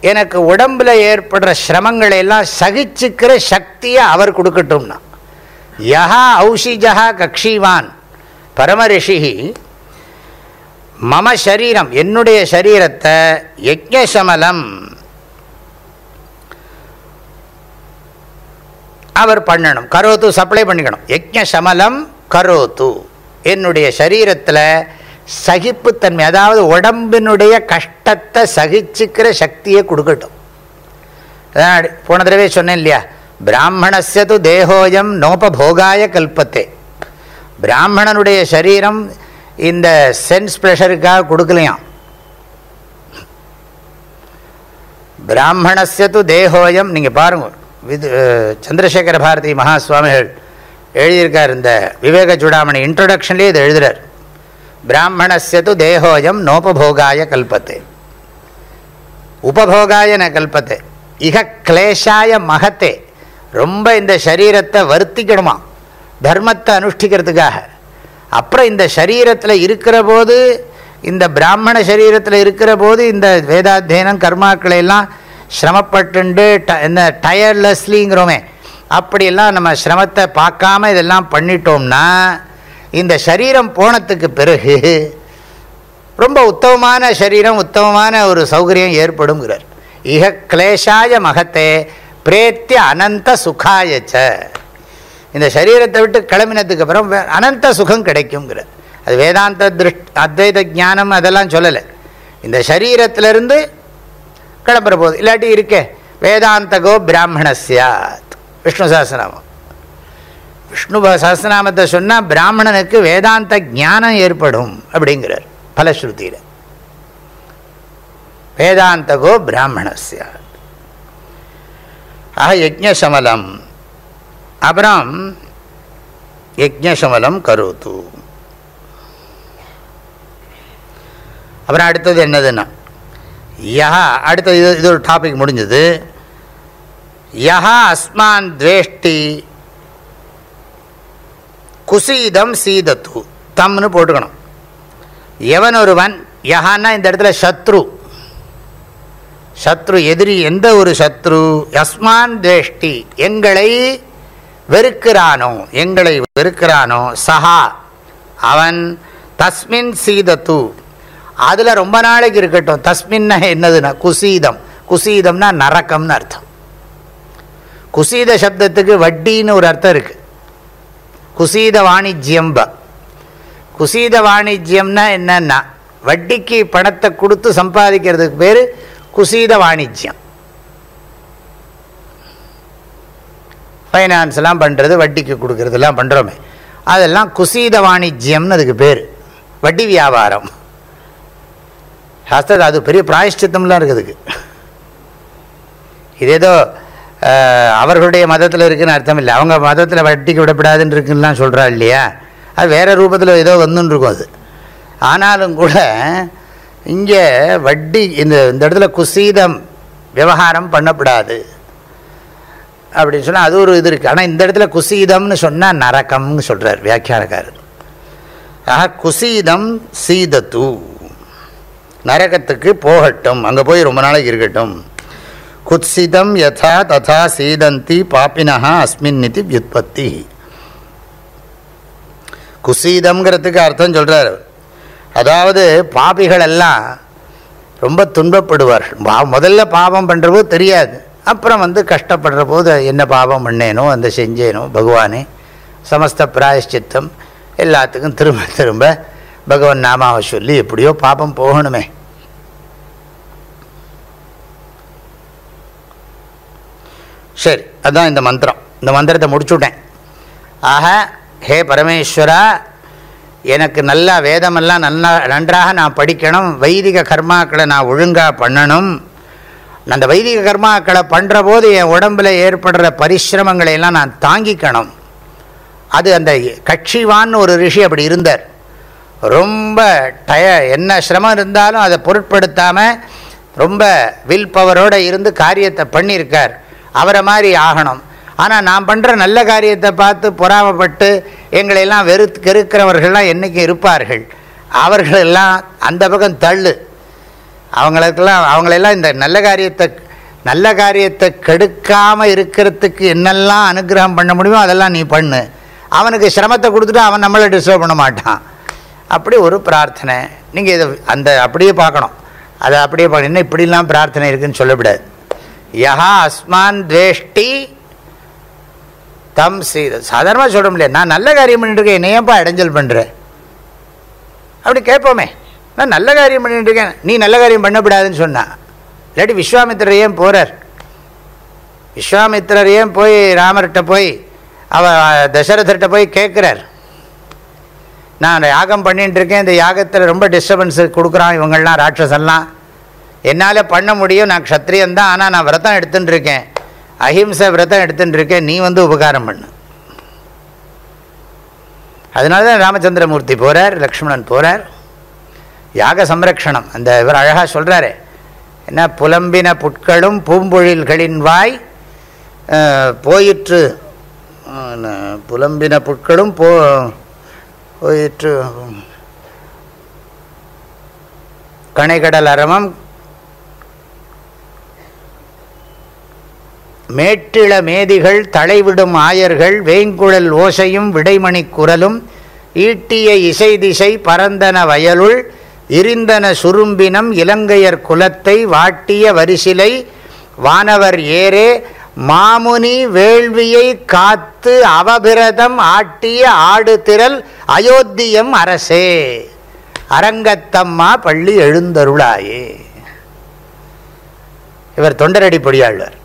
எனக்கு உடம்பில் ஏற்படுற சிரமங்களை எல்லாம் சகிச்சுக்கிற சக்தியை அவர் கொடுக்கட்டும்னா. யஹா ஔஷிஜா கக்ஷிவான். பரமரிஷி மம சரீரம் என்னுடைய சரீரத்தை யஜ்ஞசமலம். அவர் பண்ணணும். கரோத்து சப்ளை பண்ணிக்கணும். யஜ்ஞசமலம் கரோத்து. என்னுடைய சரீரத்தில் சகிப்புத்தன்மை அதாவது உடம்பினுடைய கஷ்டத்தை சகிச்சுக்கிற சக்தியை கொடுக்கட்டும். அதான் போன தடவை சொன்னேன் இல்லையா? பிராமணஸ்ய து தேகோயம் நோபபோகாய கல்பத்தே. பிராமணனுடைய சரீரம் இந்த சென்ஸ் ப்ரெஷருக்காக கொடுக்கலையாம். பிராமணஸ்ய து தேகோயம் நீங்கள் பாருங்க விது சந்திரசேகர பாரதி மகாசுவாமிகள் எழுதியிருக்கார் இந்த விவேக சூடாமணி இன்ட்ரொடக்ஷன்லேயே இது எழுதுறார். பிராமணஸ்ய து தேகோயம் நோபபோகாய கல்பத்தே உபபோகாய ந கல்பத்தே இக கிளேஷாய மகத்தே ரொம்ப இந்த சரீரத்தை வருத்திக்கணுமா தர்மத்தை அனுஷ்டிக்கிறதுக்காக. அப்புறம் இந்த சரீரத்தில் இருக்கிற போது இந்த பிராமண சரீரத்தில் இருக்கிற போது இந்த வேதாத்தியனம் கர்மாக்களை எல்லாம் சிரமப்பட்டுண்டு ட இந்த டயர்லெஸ்லிங்கிறோமே அப்படியெல்லாம் நம்ம சிரமத்தை பார்க்காம இதெல்லாம் பண்ணிட்டோம்னா இந்த சரீரம் போனதுக்கு பிறகு ரொம்ப உத்தமமான சரீரம் உத்தமமான ஒரு சௌகரியம் ஏற்படுங்கிறார் இக கிளேஷாய மகத்தே பிரேத்திய அனந்த சுகாயச்ச இந்த சரீரத்தை விட்டு கிளம்பினதுக்கு அப்புறம் அனந்த சுகம் கிடைக்குங்கிறார் அது வேதாந்த திருஷ் அத்வைத ஞானம் அதெல்லாம் சொல்லலை. இந்த சரீரத்திலிருந்து கிளம்புற போது இல்லாட்டி இருக்கே வேதாந்தகோ பிராமணஸ்யாத் விஷ்ணு சஹஸ்ரநாமம் விஷ்ணு சஹசிரநாமத்தை சொன்னால் பிராமணனுக்கு வேதாந்த ஞானம் ஏற்படும் அப்படிங்கிறார் பலஸ்ருதியில் வேதாந்தகோ பிராமணஸ்ய. ஆக யஜ்ஞசமலம். அப்புறம் யஜ்ஞசமலம் கருத்து. அப்புறம் அடுத்தது என்னதுன்னா யா அடுத்தது இது இது ஒரு டாபிக் முடிஞ்சது. யா அஸ்மான் துவேஷ்டி குசீதம் சீதத்து. தம்னு போட்டுக்கணும். எவன் ஒருவன் யஹான்னா இந்த இடத்துல சத்ரு சத்ரு எதிரி எந்த ஒரு சத்ரு யஸ்மான் தேஷ்டி. எங்களை வெறுக்கிறானோ எங்களை வெறுக்கிறானோ சஹா. அவன் தஸ்மின் சீதத்து. அதில் ரொம்ப நாளைக்கு இருக்கட்டும். தஸ்மின்னா என்னதுன்னா குசீதம். குசீதம்னா நரக்கம்னு அர்த்தம். குசீத சப்தத்துக்கு வட்டின்னு ஒரு அர்த்தம் இருக்குது குசீத வாணிஜ்யம்ப குசீத வாணிஜ்யம்னா என்னன்னா வட்டிக்கு பணத்தை கொடுத்து சம்பாதிக்கிறதுக்கு பேர் குசீத வாணிஜ்யம் ஃபைனான்ஸ்லாம் பண்ணுறது வட்டிக்கு கொடுக்கறதெல்லாம் பண்ணுறோமே அதெல்லாம் குசீத வாணிஜ்யம்னு அதுக்கு பேர். வட்டி வியாபாரம். சாஸ்திரத்தில் அது பெரிய பிராயஷ்டித்தம்லாம் இருக்குதுக்கு இது ஏதோ அவர்களுடைய மதத்தில் இருக்குன்னு அர்த்தம் இல்லை. அவங்க மதத்தில் வட்டிக்கு விடப்படாதுன்னு இருக்குலாம் சொல்கிறா இல்லையா? அது வேறு ரூபத்தில் ஏதோ வந்துன்னு அது. ஆனாலும் கூட இங்கே வட்டி இந்த இந்த இடத்துல குசீதம் விவகாரம் பண்ணப்படாது. அப்படின்னு சொன்னால் அது ஒரு இது இருக்குது ஆனால் இந்த இடத்துல குசீதம்னு சொன்னால் நரக்கம்னு சொல்கிறார் வியாக்கியானக்காரர். ஆக குசீதம் சீதத்து. நரகத்துக்கு போகட்டும். அங்கே போய் ரொம்ப நாளைக்கு இருக்கட்டும். குத்சிதம் யதா ததா சீதந்தி பாப்பினா அஸ்மின் நிதி வியுத்பத்தி குசீதம்ங்கிறதுக்கு அர்த்தம் சொல்கிறார் அதாவது பாபிகள் எல்லாம் ரொம்ப துன்பப்படுவார்கள். முதல்ல பாவம் பண்ணுறபோது தெரியாது. அப்புறம் வந்து கஷ்டப்படுற போது என்ன பாவம் பண்ணேனோ அந்த செஞ்சேனோ பகவானே சமஸ்த பிராயஷ்சித்தம் எல்லாத்துக்கும் திரும்ப திரும்ப பகவான் நாமாவை சொல்லி எப்படியோ பாபம் போகணுமே. சரி அதுதான் இந்த மந்திரம். இந்த மந்திரத்தை முடிச்சுட்டேன். ஆக ஹே பரமேஸ்வரா எனக்கு நல்லா வேதமெல்லாம் நல்லா நன்றாக நான் படிக்கணும். வைதிக கர்மாக்களை நான் ஒழுங்காக பண்ணணும். அந்த வைதிக கர்மாக்களை பண்ணுற போது என் உடம்பில் ஏற்படுற பரிசிரமங்களையெல்லாம் நான் தாங்கிக்கணும். அது அந்த கட்சிவான்னு ஒரு ரிஷி அப்படி இருந்தார். ரொம்ப டய என்ன சிரமம் இருந்தாலும் அதை பொருட்படுத்தாமல் ரொம்ப வில் பவரோடு இருந்து காரியத்தை பண்ணியிருக்கார். அவரை மாதிரி ஆகணும். ஆனால் நான் பண்ணுற நல்ல காரியத்தை பார்த்து பொறாமப்பட்டு எங்களையெல்லாம் வெறு கெருக்கிறவர்கள்லாம் என்றைக்கும் இருப்பார்கள்? அவர்களெல்லாம் அந்த பக்கம் தள்ளு. அவங்களுக்கெல்லாம் அவங்களெல்லாம் இந்த நல்ல காரியத்தை நல்ல காரியத்தை கெடுக்காமல் இருக்கிறதுக்கு என்னெல்லாம் அனுகிரகம் பண்ண முடியுமோ அதெல்லாம் நீ பண்ணு. அவனுக்கு சிரமத்தை கொடுத்துட்டு அவன் நம்மளை டிஸ்டர்ப் பண்ண மாட்டான். அப்படி ஒரு பிரார்த்தனை. நீங்கள் இதை அந்த அப்படியே பார்க்கணும். அதை அப்படியே பார்க்கணும். என்ன இப்படிலாம் பிரார்த்தனை இருக்குதுன்னு சொல்லக்கூடாது. யஹா அஸ்மான் துவேஷ்டி தம் சீத சாதாரணமாக சொல்ல முடியாது நான் நல்ல காரியம் பண்ணிட்டுருக்கேன் என்னையப்பா இடைஞ்சல் பண்ணுறேன் அப்படி கேட்போமே. நான் நல்ல காரியம் பண்ணிட்டு இருக்கேன் நீ நல்ல காரியம் பண்ணக்கூடாதுன்னு சொன்னா. இல்லாட்டி விஸ்வாமித்திரர் ஏன் போகிறார் விஸ்வாமித்திரர் ஏன் போய் ராமர்கிட்ட போய் அவ தசரதர்கிட்ட போய் கேட்குறார்? நான் யாகம் பண்ணிட்டு இருக்கேன் இந்த யாகத்தில் ரொம்ப டிஸ்டர்பன்ஸ் கொடுக்குறான் இவங்கள்லாம் ராட்சசெல்லாம் என்னால் பண்ண முடியும். நான் க்ஷத்ரியந்தான் ஆனால் நான் விரதம் எடுத்துன்னு இருக்கேன் அஹிம்சை விரதம் எடுத்துட்டு இருக்கேன் நீ வந்து உபகாரம் பண்ணு. அதனால தான் ராமச்சந்திரமூர்த்தி போகிறார் லக்ஷ்மணன் போகிறார் யாக சம்ரக்ஷணம். அந்த இவர் அழகாக சொல்கிறாரு என்ன புலம்பின புட்களும் பூம்பொழில்களின் வாய் போயிற்று. புலம்பின புட்களும் போ போயிற்று. கணைகடல் அரமம் மேட்டிள மேதிகள் தலைவிடும் ஆயர்கள் வேங்குழல் ஓசையும் விடைமணி குரலும் ஈட்டிய இசை திசை பரந்தன வயலுள் இருந்தன சுரும்பினம் இலங்கையர் குலத்தை வாட்டிய வரிசிலை வானவர் ஏரே மாமுனி வேள்வியை காத்து அவபிரதம் ஆட்டிய ஆடு திரள் அயோத்தியம் அரசே. அரங்கத்தம்மா பள்ளி எழுந்தருளாயே. இவர் தொண்டரடி பொடியாழ்வார்.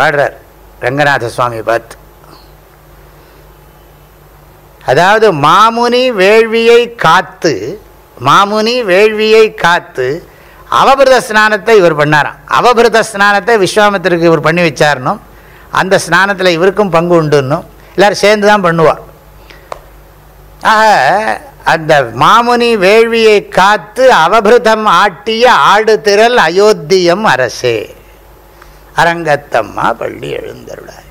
பாடுறார் ரங்கநாத சுவாமி பத். அதாவது மாமுனி வேள்வியை காத்து மாமுனி வேள்வியை காத்து அவபிரத ஸ்நானத்தை இவர் பண்ணாராம். அவபிரத ஸ்நானத்தை விஸ்வாமித்திற்கு இவர் பண்ணி வச்சாரணும் அந்த ஸ்நானத்தில் இவருக்கும் பங்கு உண்டுன்னும் எல்லோரும் சேர்ந்து தான் பண்ணுவார். ஆக அந்த மாமுனி வேள்வியை காத்து அவபிருதம் ஆட்டிய ஆடு திரள் அயோத்தியம் அரசே. அரங்கத்தம்மா பள்ளி எழுந்தருளாய்.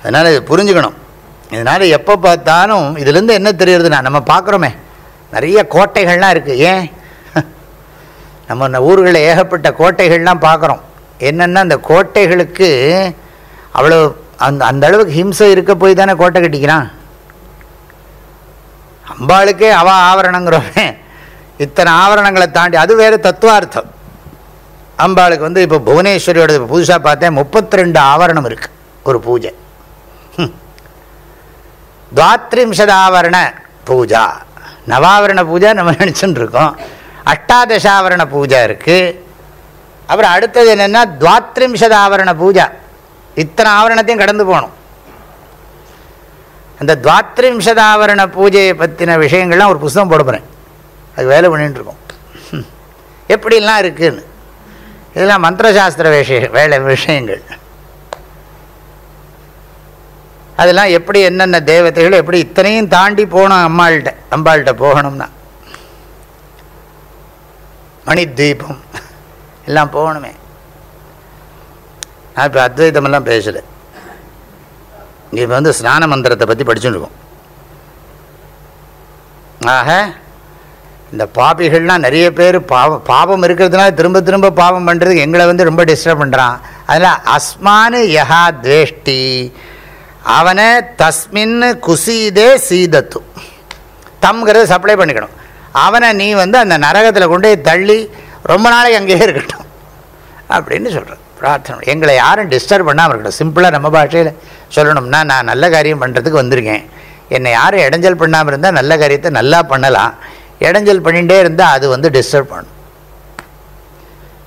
அதனால் இது புரிஞ்சுக்கணும். இதனால் எப்போ பார்த்தாலும் இதுலேருந்து என்ன தெரியுதுன்னா நம்ம பார்க்குறோமே. நிறைய கோட்டைகள்லாம் இருக்குது ஏன்? நம்ம ஊர்களில் ஏகப்பட்ட கோட்டைகள்லாம் பார்க்குறோம். என்னென்னா அந்த கோட்டைகளுக்கு அவ்வளோ அந்த அந்த அளவுக்கு ஹிம்சை இருக்க போய் தானே கோட்டை கட்டிக்கிறான்? அம்பாளுக்கே அவ ஆவரணங்கிறோமே இத்தனை ஆவரணங்களை தாண்டி அது வேறு தத்துவார்த்தம். அம்பாளுக்கு வந்து இப்போ புவனேஸ்வரியோட புதுசாக பார்த்தேன் முப்பத்தி ரெண்டு ஆவரணம் இருக்குது ஒரு பூஜை. துவாத்ரிம்சத ஆவரண பூஜா. நவாவரண பூஜை நம்ம நினச்சின்னு இருக்கோம். அஷ்டாதசாவரண பூஜை இருக்குது அப்புறம் அடுத்தது என்னென்னா துவாத்ரிம்சத ஆவரண பூஜா. இத்தனை ஆவரணத்தையும் கடந்து போகணும். அந்த துவாத்ரிம்சத ஆவரண பூஜையை பற்றின விஷயங்கள்லாம் ஒரு புஸ்தகம் போட போகிறேன் அது வேலை பண்ணிட்டு இருக்கோம். எப்படிலாம் இருக்குன்னு. இதெல்லாம் மந்திரசாஸ்திர விஷய வேலை விஷயங்கள். அதெல்லாம் எப்படி என்னென்ன தேவதைகள் எப்படி இத்தனையும் தாண்டி போகணும் அம்மாள்கிட்ட அம்பாள்கிட்ட போகணும்னா. மணித்வீபம் எல்லாம் போகணுமே. நான் இப்போ அத்வைதமெல்லாம் பேசலை. இப்போ வந்து ஸ்நான மந்திரத்தை பற்றி படிச்சுட்டு இருக்கோம். ஆக இந்த பாபிகள்லாம் நிறைய பேர் பாவம் பாவம் இருக்கிறதுனால திரும்ப திரும்ப பாவம் பண்ணுறதுக்கு எங்களை வந்து ரொம்ப டிஸ்டர்ப் பண்ணுறான் அதில் அஸ்மானு யஹா துவேஷ்டி அவனை தஸ்மின் குசீதே சீதத்து. தம்ங்கிறத சப்ளை பண்ணிக்கணும். அவனை நீ வந்து அந்த நரகத்தில் கொண்டு போய் தள்ளி ரொம்ப நாளைக்கு அங்கேயே இருக்கட்டும். அப்படின்னு சொல்கிறேன் பிரார்த்தனை. எங்களை யாரும் டிஸ்டர்ப் பண்ணாமல் இருக்கட்டும் சிம்பிளாக நம்ம பாஷையில் சொல்லணும்னா நான் நல்ல காரியம் பண்ணுறதுக்கு வந்திருக்கேன். என்னை யாரும் இடைஞ்சல் பண்ணாமல் இருந்தால் நல்ல காரியத்தை நல்லா பண்ணலாம். இடைஞ்சல் பண்ணிகிட்டே இருந்தால் அது வந்து டிஸ்டர்ப் பண்ணும்.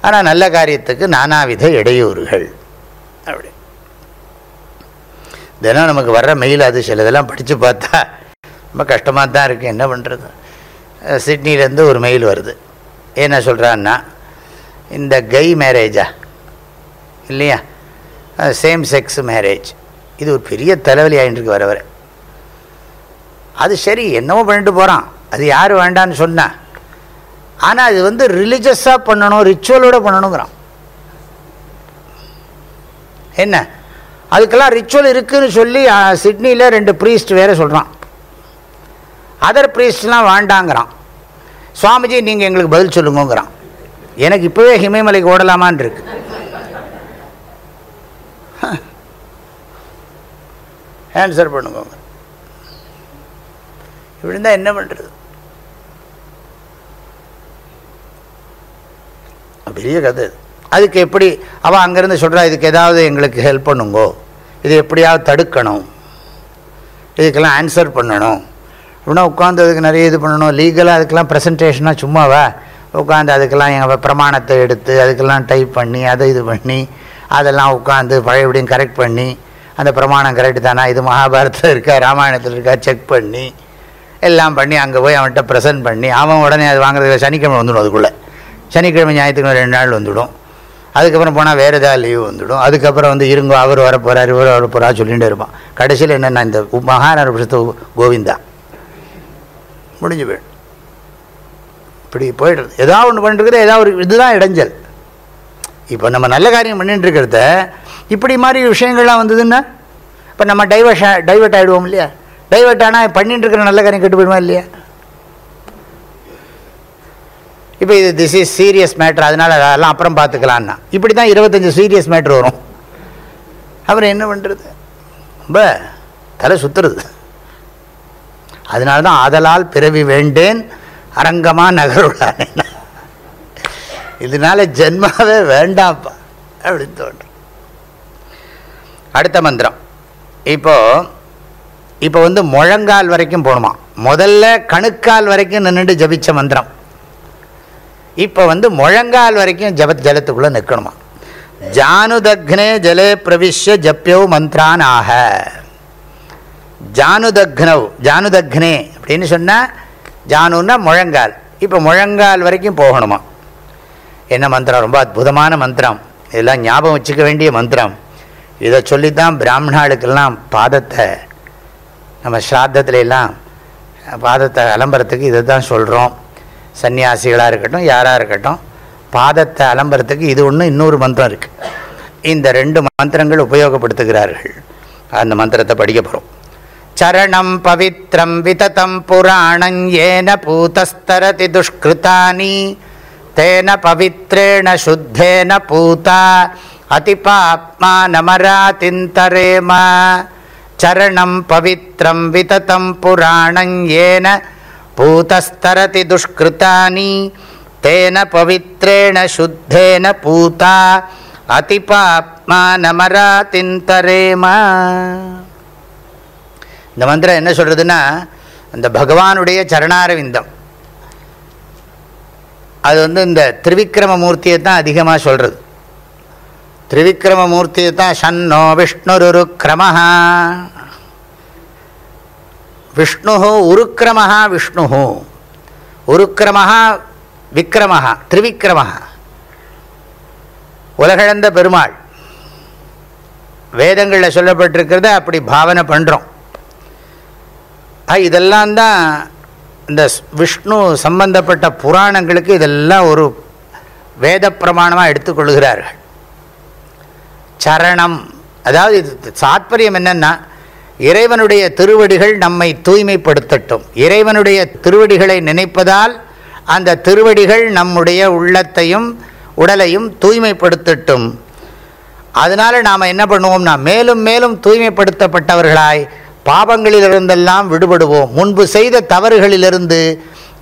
ஆனால் நல்ல காரியத்துக்கு நானாவித இடையூறுகள். அப்படி. தினம் நமக்கு வர்ற மெயில் அது சில இதெல்லாம் படித்து பார்த்தா ரொம்ப கஷ்டமாக தான் இருக்குது என்ன பண்ணுறது சிட்னிலேருந்து ஒரு மெயில் வருது. என்ன சொல்கிறான்னா இந்த கை மேரேஜா இல்லையா? சேம் செக்ஸ் மேரேஜ் இது ஒரு பெரிய தலைவலி ஆகிட்டுருக்கு வர வர. அது சரி என்னவோ பண்ணிட்டு போகிறான் அது யார் வேண்டான்னு சொன்னா. ஆனால் அது வந்து ரிலிஜியஸாக பண்ணணும் ரிச்சுவலோட பண்ணணுங்கிறான். என்ன? அதுக்கெல்லாம் ரிச்சுவல் இருக்குதுன்னு சொல்லி சிட்னியில் ரெண்டு ப்ரீஸ்ட் வேறு சொல்கிறான் அதர் ப்ரீஸ்ட்லாம் வேண்டாங்கிறான். சுவாமிஜி நீங்கள் எங்களுக்கு பதில் சொல்லுங்கிறான் எனக்கு இப்போவே ஹிமயமலைக்கு ஓடலாமான் இருக்கு. ஆன்சர் பண்ணுங்க இப்படி இருந்தால் என்ன பண்ணுறது பெரிய கதை அதுக்கு எப்படி அவன் அங்கேருந்து சொல்கிறா இதுக்கு ஏதாவது எங்களுக்கு ஹெல்ப் பண்ணுங்கோ. இது எப்படியாவது தடுக்கணும். இதுக்கெல்லாம் ஆன்சர் பண்ணணும். அப்படின்னா உட்காந்து அதுக்கு நிறைய இது பண்ணணும். லீகலாக அதுக்கெல்லாம் ப்ரெசன்டேஷனாக சும்மாவா உட்காந்து அதுக்கெல்லாம் எங்கள் பிரமாணத்தை எடுத்து அதுக்கெல்லாம் டைப் பண்ணி அதை இது பண்ணி அதெல்லாம் உட்காந்து பழையபடியும் கரெக்ட் பண்ணி அந்த பிரமாணம் கரெக்டு தானா? இது மகாபாரதத்தில் இருக்கா ராமாயணத்தில் இருக்கா? செக் பண்ணி எல்லாம் பண்ணி அங்கே போய் அவன்கிட்ட ப்ரெசன்ட் பண்ணி அவன் உடனே அது வாங்குறதுக்கு சனிக்கிழமை வந்துடும் அதுக்குள்ளே. சனிக்கிழமை ஞாயிற்றுக்கிழமை ரெண்டு நாள் வந்துவிடும் அதுக்கப்புறம் போனால் வேறு ஏதாவது லீவு வந்துவிடும் அதுக்கப்புறம் வந்து இருங்கோ அவர் வர போகிறார் இவர் வர போகிறா சொல்லிகிட்டே இருப்பான். கடைசியில் என்னென்னா இந்த மகாநரபுஷத்து கோவிந்தா. முடிஞ்சு போயிடும். இப்படி போயிடுறது. ஏதாவது ஒன்று பண்ணிட்டுருக்குறது ஏதாவது ஒரு இதுதான் இடைஞ்சல். இப்போ நம்ம நல்ல காரியம் பண்ணிட்டு இருக்கிறத இப்படி மாதிரி விஷயங்கள்லாம் வந்ததுன்னா இப்போ நம்ம டைவர்ஷ டைவர்ட் ஆகிடுவோம் இல்லையா? டைவர்ட் ஆனால் பண்ணிட்டு இருக்கிற நல்ல காரியம் கெட்டு போயிடுமா இல்லையா? இப்போ இது திஸ் இஸ் சீரியஸ் மேட்ரு அதனால் அதெல்லாம் அப்புறம் பார்த்துக்கலான்னா. இப்படி தான் இருபத்தஞ்சி சீரியஸ் மேட்ரு வரும். அப்புறம் என்ன பண்ணுறது ரொம்ப தலை சுற்றுறது அதனால தான் ஆதலால் பிறவி வேண்டேன் அரங்கமாக நகருடானே இதனால ஜென்மாவே வேண்டாம்ப்பா அப்படின்னு தோன்றும். அடுத்த மந்திரம். இப்போ இப்போ வந்து முழங்கால் வரைக்கும் போகணுமா? முதல்ல கணுக்கால் வரைக்கும் நின்றுட்டு ஜபிச்ச மந்திரம். இப்போ வந்து முழங்கால் வரைக்கும் ஜபத் ஜலத்துக்குள்ளே நிற்கணுமா ஜானுதக்னே ஜலே பிரவிஷ்ய ஜப்பியோ மந்த்ரான் ஆக ஜானுதக்னவ் ஜானுதக்னே அப்படின்னு சொன்னால் ஜானுன்னா முழங்கால். இப்போ முழங்கால் வரைக்கும் போகணுமா? என்ன மந்திரம்? ரொம்ப அற்புதமான மந்திரம். இதெல்லாம் ஞாபகம் வச்சுக்க வேண்டிய மந்திரம். இதை சொல்லித்தான் பிராமணாளுக்கெல்லாம் பாதத்தை நம்ம ஸ்ராத்தத்துல எல்லாம் பாதத்தை அலம்பரத்துக்கு இதை தான் சொல்கிறோம் சன்னியாசிகளாக இருக்கட்டும் யாராக இருக்கட்டும் பாதத்தை அலம்புறதுக்கு இது ஒன்று இன்னொரு மந்திரம் இருக்குது இந்த ரெண்டு மந்திரங்கள் உபயோகப்படுத்துகிறார்கள். அந்த மந்திரத்தை படிக்க போகிறோம் சரணம் பவித்ரம் விததம் புராணம் ஏன பூதஸ்தரதி துஷ்கிருதானி தேன பவித்ரேண சுத்தேன பூதா அதிபாப்மானமராதிந்தரேம சரணம் பவித்ரம் விததம் புராணம் ஏன பூதஸ்தரதி துஷ்கிருதானி தேன பவித்ரேண சுத்தேன பூதா அதிபாப்மானமராதிந்தரேம இந்த மந்திரம் என்ன சொல்கிறதுன்னா அந்த பகவானுடைய சரணாரவிந்தம். அது வந்து இந்த திரிவிக்ரமமூர்த்தியை தான் அதிகமாக சொல்கிறது திரிவிக்ரமமூர்த்தியை தான் சன்னோ விஷ்ணுரு கிரமஹா விஷ்ணு உருக்கிரமஹா விஷ்ணு உருக்கிரமஹா விக்ரமஹா திருவிக்கிரமஹா. உலகிழந்த பெருமாள். வேதங்களில் சொல்லப்பட்டிருக்கிறத அப்படி பாவனை பண்ணுறோம் இதெல்லாம் தான் இந்த விஷ்ணு சம்பந்தப்பட்ட புராணங்களுக்கு இதெல்லாம் ஒரு வேத பிரமாணமாக எடுத்துக்கொள்கிறார்கள். சரணம் அதாவது இது தாத்பரியம் என்னென்னா இறைவனுடைய திருவடிகள் நம்மை தூய்மைப்படுத்தட்டும். இறைவனுடைய திருவடிகளை நினைப்பதால் அந்த திருவடிகள் நம்முடைய உள்ளத்தையும் உடலையும் தூய்மைப்படுத்தட்டும். அதனால் நாம் என்ன பண்ணுவோம்னா மேலும் மேலும் தூய்மைப்படுத்தப்பட்டவர்களாய் பாவங்களிலிருந்தெல்லாம் விடுபடுவோம். முன்பு செய்த தவறுகளிலிருந்து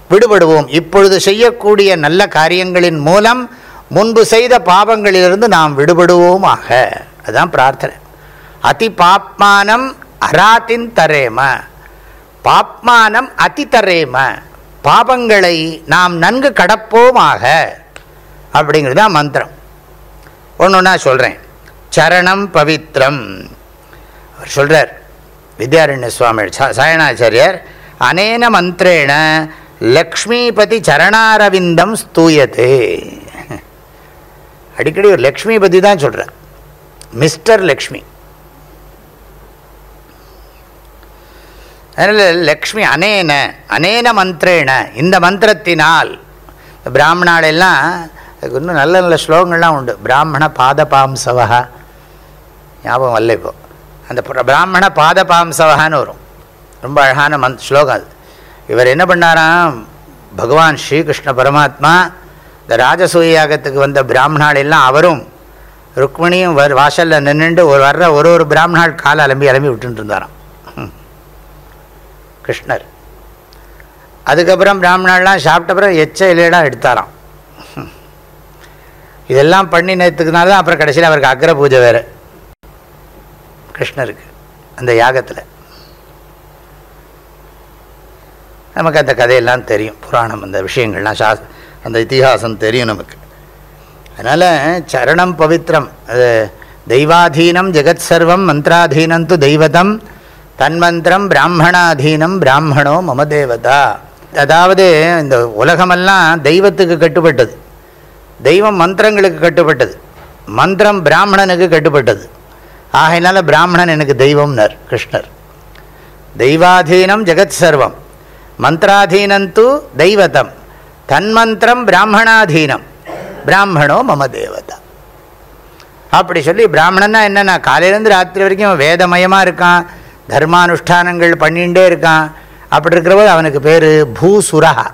விடுபடுவோம். இப்பொழுது செய்யக்கூடிய நல்ல காரியங்களின் மூலம் முன்பு செய்த பாவங்களிலிருந்து நாம் விடுபடுவோமாக. அதுதான் பிரார்த்தனை. அதி பாப்மானம் அராத்தின் தரேம. பாப்மானம் அதி தரேம பாபங்களை நாம் நன்கு கடப்போமாக. அப்படிங்கிறது தான் மந்திரம். ஒன்று ஒன்றா சொல்கிறேன் சரணம் பவித்ரம். அவர் சொல்கிறார் வித்யாரண்ய சுவாமி சாயணாச்சாரியர் அனேன மந்திரேண லக்ஷ்மிபதி சரணாரவிந்தம் ஸ்தூயது. அடிக்கடி ஒரு லக்ஷ்மிபதி தான் சொல்கிறார் மிஸ்டர் லக்ஷ்மி. அதனால் லக்ஷ்மி அனேன அனேன மந்திரேன. இந்த மந்திரத்தினால் பிராமணாலெல்லாம் அதுக்கு இன்னும் நல்ல நல்ல ஸ்லோகங்கள்லாம் உண்டு. பிராமண பாதபாம்சவகா ஞாபகம் வரல இப்போ. அந்த பிராமண பாதபாம்சவகான்னு வரும். ரொம்ப அழகான மந்த் ஸ்லோகம் அது. இவர் என்ன பண்ணாராம்? பகவான் ஸ்ரீகிருஷ்ண பரமாத்மா இந்த ராஜசூய யாகத்துக்கு வந்த பிராமணாள் எல்லாம் அவரும் ருக்மிணியும் வர் வாசலில் நின்றுண்டு ஒரு வர்ற ஒரு ஒரு பிராமணாள் காலை அலம்பி அலம்பி விட்டுட்டு இருந்தாராம். கிருஷ்ணர். அதுக்கப்புறம் பிராமணாலாம் சாப்பிட்ட பிறகு எச்ச இலையெல்லாம் எடுத்தாராம். இதெல்லாம் பண்ணி நேற்றுக்குனால தான் அப்புறம் கடைசியில் அவருக்கு அக்ர பூஜை வேறு. கிருஷ்ணருக்கு அந்த யாகத்தில். நமக்கு அந்த கதையெல்லாம் தெரியும். புராணம் அந்த விஷயங்கள்லாம் சா அந்த இத்திஹாசம் தெரியும் நமக்கு. அதனால் சரணம் பவித்ரம். அது தெய்வாதீனம் ஜெகத் சர்வம் மந்திராதீனம் து தெய்வதம். தன்மந்திரம் பிராமணாதீனம் பிராமணோ மம தேவதா. அதாவது இந்த உலகமெல்லாம் தெய்வத்துக்கு கட்டுப்பட்டது. தெய்வம் மந்திரங்களுக்கு கட்டுப்பட்டது. மந்திரம் பிராமணனுக்கு கட்டுப்பட்டது. ஆகையினால பிராமணன் எனக்கு தெய்வம்னர் கிருஷ்ணர். தெய்வாதீனம் ஜெகத் சர்வம். மந்திராதீனந்து தெய்வதம். தன்மந்திரம் பிராமணாதீனம். பிராமணோ மம தேவதா. அப்படி சொல்லி பிராமணன்னா என்னென்னா காலையிலேருந்து ராத்திரி வரைக்கும் வேதமயமாக இருக்கான். தர்மானுஷ்டானங்கள் பண்ணிகிட்டே இருக்கான். அப்படி இருக்கிறபோது அவனுக்கு பேர் பூசுரஹா.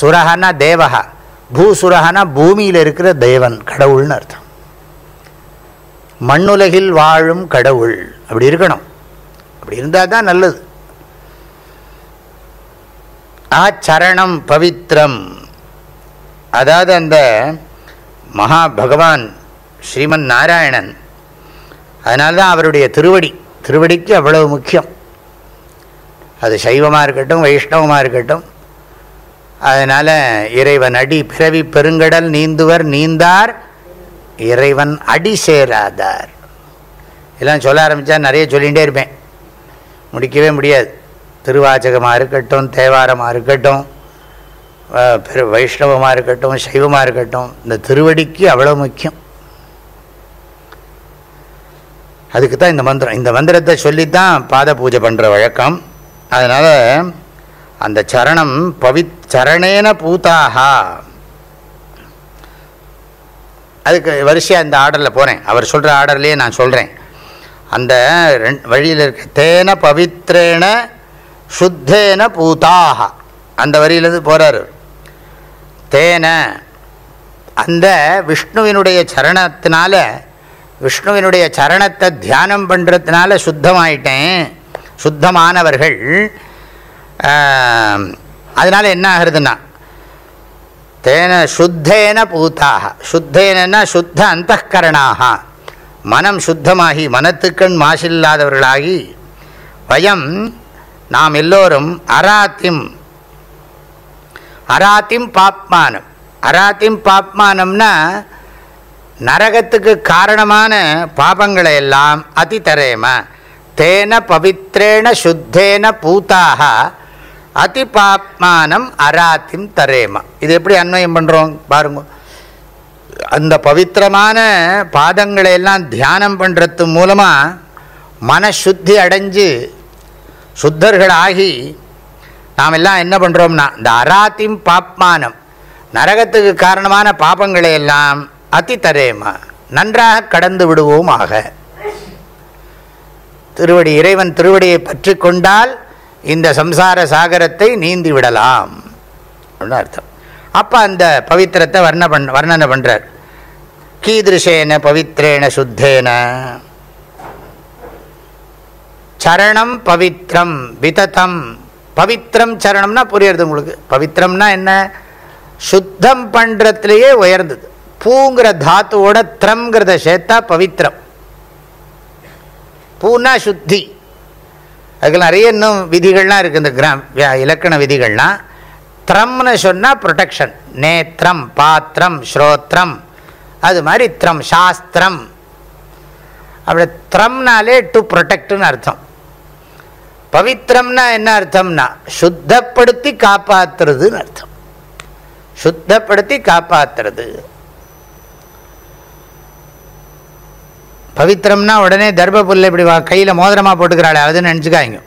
சுரஹனா தேவஹா. பூசுரஹனா பூமியில் இருக்கிற தேவன் கடவுள்னு அர்த்தம். மண்ணுலகில் வாழும் கடவுள். அப்படி இருக்கணும். அப்படி இருந்தால் தான் நல்லது. ஆச்சரணம் பவித்ரம். அதாவது அந்த மகா பகவான் ஸ்ரீமன் நாராயணன். அதனால்தான் அவருடைய திருவடி. திருவடிக்கு அவ்வளவு முக்கியம். அது சைவமாக இருக்கட்டும் வைஷ்ணவமாக இருக்கட்டும். அதனால் இறைவன் அடி பிறவி பெருங்கடல் நீந்துவர் நீந்தார் இறைவன் அடி சேராதார். எல்லாம் சொல்ல ஆரம்பித்தா நிறைய சொல்லிகிட்டே இருப்பேன். முடிக்கவே முடியாது. திருவாச்சகமாக இருக்கட்டும் தேவாரமாக இருக்கட்டும் வைஷ்ணவமாக இருக்கட்டும் சைவமாக இருக்கட்டும் இந்த திருவடிக்கு அவ்வளோ முக்கியம். அதுக்கு தான் இந்த மந்திரம். இந்த மந்திரத்தை சொல்லித்தான் பாத பூஜை பண்ணுற வழக்கம். அதனால் அந்த சரணம் பவித் சரணேன பூத்தாகா அதுக்கு வரிசையாக இந்த ஆர்டரில் போகிறேன் அவர் சொல்கிற ஆர்டர்லேயே நான் சொல்கிறேன் அந்த வழியில் இருக்க தேன பவித்ரேன சுத்தேன பூதாக அந்த வரியிலேருந்து போகிறார் தேன அந்த விஷ்ணுவினுடைய சரணத்தினால விஷ்ணுவினுடைய சரணத்தை தியானம் பண்ணுறதுனால சுத்தமாயிட்டேன். சுத்தமானவர்கள் அதனால் என்ன ஆகுறதுன்னா தேன சுத்தேன பூத்தாக சுத்தேனா சுத்த அந்தகரணாக மனம் சுத்தமாகி மனத்துக்கண் மாசில்லாதவர்களாகி வயம் நாம் எல்லோரும் அராத்திம் அராத்திம் பாப்மானம். அராத்திம் பாப்மானம்னா நரகத்துக்கு காரணமான பாபங்களை எல்லாம் அதிதரேம. தேன பவித்ரேண சுத்தேன பூத்தாக அதி பாப்மானம் அராத்திம் தரேம. இது எப்படி அன்வயம் பண்ணுறோம் பாருங்க. அந்த பவித்திரமான பாதங்களை எல்லாம் தியானம் பண்ணுறது மூலமாக மனசுத்தி அடைஞ்சு சுத்தர்களாகி நாம் எல்லாம் என்ன பண்ணுறோம்னா இந்த அராத்திம் பாப்மானம் நரகத்துக்கு காரணமான பாபங்களை எல்லாம் அதி தரேமா நன்றாக கடந்து விடுவோம் ஆக திருவடி இறைவன் திருவடியை பற்றி கொண்டால் இந்த சம்சார சாகரத்தை நீந்தி விடலாம். அப்படின்னு அர்த்தம். அப்போ அந்த பவித்திரத்தை வர்ண பண் வர்ணனை பண்ணுறார் கீதிருஷேன பவித்ரேன சுத்தேன. சரணம் பவித்ரம் விததம். பவித்ரம் சரணம்னா புரியுறது உங்களுக்கு. பவித்ரம்னா என்ன? சுத்தம் பண்ணுறதுலையே உயர்ந்தது. பூங்கிற தாத்துவோட த்ரம்ங்கிறத சேர்த்தா பவித்ரம். பூனா சுத்தி. அதுக்கு நிறைய இன்னும் விதிகள்லாம் இருக்குது இந்த கிராம் இலக்கண விதிகள்லாம். த்ரம்னு சொன்னால் ப்ரொடெக்ஷன் நேத்திரம் பாத்திரம் ஸ்ரோத்ரம். அது மாதிரி த்ரம் சாஸ்திரம். அப்படி த்ரம்னாலே டு ப்ரொடெக்ட்னு அர்த்தம். பவித்திரம்னா என்ன அர்த்தம்னா சுத்தப்படுத்தி காப்பாற்றுறதுன்னு அர்த்தம். சுத்தப்படுத்தி காப்பாற்றுறது பவித்திரம்னா உடனே தர்ப புல்லை இப்படி வா கையில் மோதிரமாக போட்டுக்கிறாளே அதுன்னு நினச்சிக்காங்க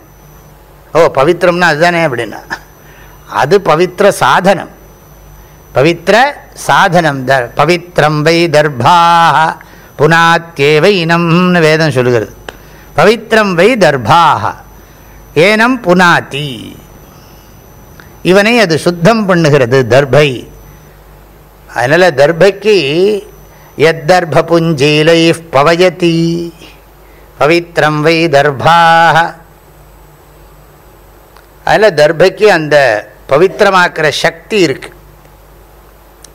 ஓ பவித்திரம்னா அதுதானே அப்படின்னா. அது பவித்திர சாதனம். பவித்திர சாதனம் த பவித்திரம் வை தர்பாக புனாத்தேவை இனம்னு வேதம் சொல்லுகிறது. பவித்திரம் வை தர்பாக ஏனம் புனாத்தி இவனை அது சுத்தம் பண்ணுகிறது தர்பை. அதனால் தர்பைக்கு எத்தர்பஞ்சீலை பவயதி பவித்திரம் வை தர்பாக அதில் தர்பைக்கு அந்த பவித்திரமாக்குற சக்தி இருக்கு.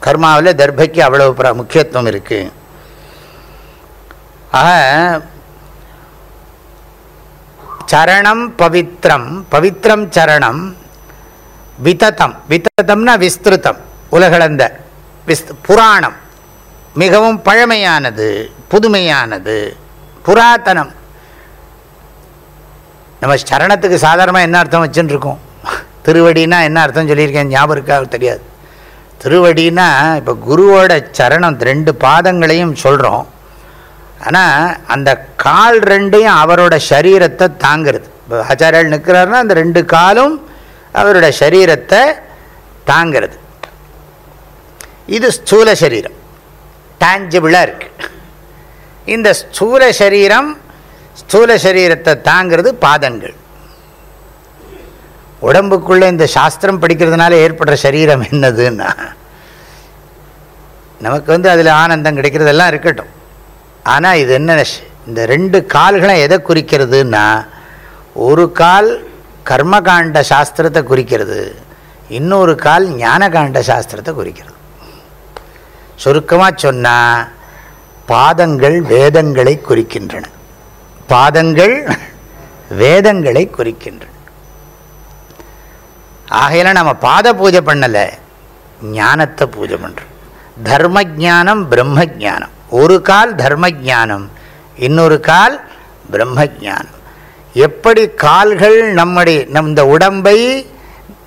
கர்மாவில் தர்பைக்கு அவ்வளவு பிர முக்கியத்துவம் இருக்கு. ஆக சரணம் பவித்ரம் பவித்ரம் சரணம் விதத்தம் வித்ததம்னா விஸ்திருத்தம். உலகளந்த விஸ் புராணம். மிகவும் பழமையானது புதுமையானது புராதனம் நம்ம சரணத்துக்கு சாதாரணமாக என்ன அர்த்தம் வச்சுன்னு இருக்கோம் திருவடினா என்ன அர்த்தம் சொல்லியிருக்கேன்? ஞாபகம் இருக்கா? தெரியாது. திருவடினா இப்போ குருவோட சரணம் ரெண்டு பாதங்களையும் சொல்கிறோம் ஆனால் அந்த கால் ரெண்டையும் அவரோட சரீரத்தை தாங்கிறது. இப்போ ஆச்சாரியால் நிற்கிறாருன்னா அந்த ரெண்டு காலும் அவரோட சரீரத்தை தாங்கிறது. இது ஸ்தூல சரீரம். டேஞ்சிபிளாக இருக்குது இந்த ஸ்தூல சரீரம் ஸ்தூல சரீரத்தை தாங்கிறது பாதங்கள். உடம்புக்குள்ளே இந்த சாஸ்திரம் படிக்கிறதுனால ஏற்படுற சரீரம் என்னதுன்னா நமக்கு வந்து அதில் ஆனந்தம் கிடைக்கிறதெல்லாம் இருக்கட்டும். ஆனால் இது என்ன இந்த ரெண்டு கால்களும் எதை குறிக்கிறதுன்னா ஒரு கால் கர்மகாண்ட சாஸ்திரத்தை குறிக்கிறது இன்னொரு கால் ஞானகாண்ட சாஸ்திரத்தை குறிக்கிறது. சுருக்கமாக சொன்னால் பாதங்கள் வேதங்களை குறிக்கின்றன. பாதங்கள் வேதங்களை குறிக்கின்றன. ஆகையில நம்ம பாத பூஜை பண்ணலை ஞானத்தை பூஜை பண்ணுறோம் தர்ம ஜானம் பிரம்ம ஜானம் ஒரு கால் தர்ம ஜானம் இன்னொரு கால் பிரம்ம ஜானம் எப்படி கால்கள் நம்முடைய நம் இந்த உடம்பை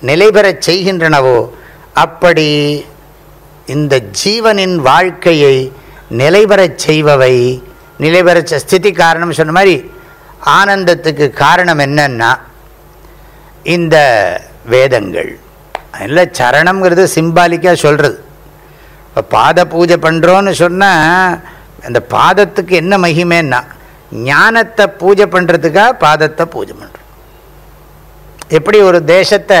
நிலைபெறச் செய்கின்றனவோ அப்படி இந்த ஜீவனின் வாழ்க்கையை நிலைபெறச் செய்பவை நிலைபெற ஸ்திதி காரணம் சொன்ன மாதிரி ஆனந்தத்துக்கு காரணம் என்னன்னா இந்த வேதங்கள். அதில் சரணம்ங்கிறது சிம்பாலிக்காக சொல்கிறது இப்போ பாத பூஜை பண்ணுறோன்னு சொன்னால் அந்த பாதத்துக்கு என்ன மகிமைன்னா ஞானத்தை பூஜை பண்ணுறதுக்காக பாதத்தை பூஜை பண்ணுறோம் எப்படி ஒரு தேசத்தை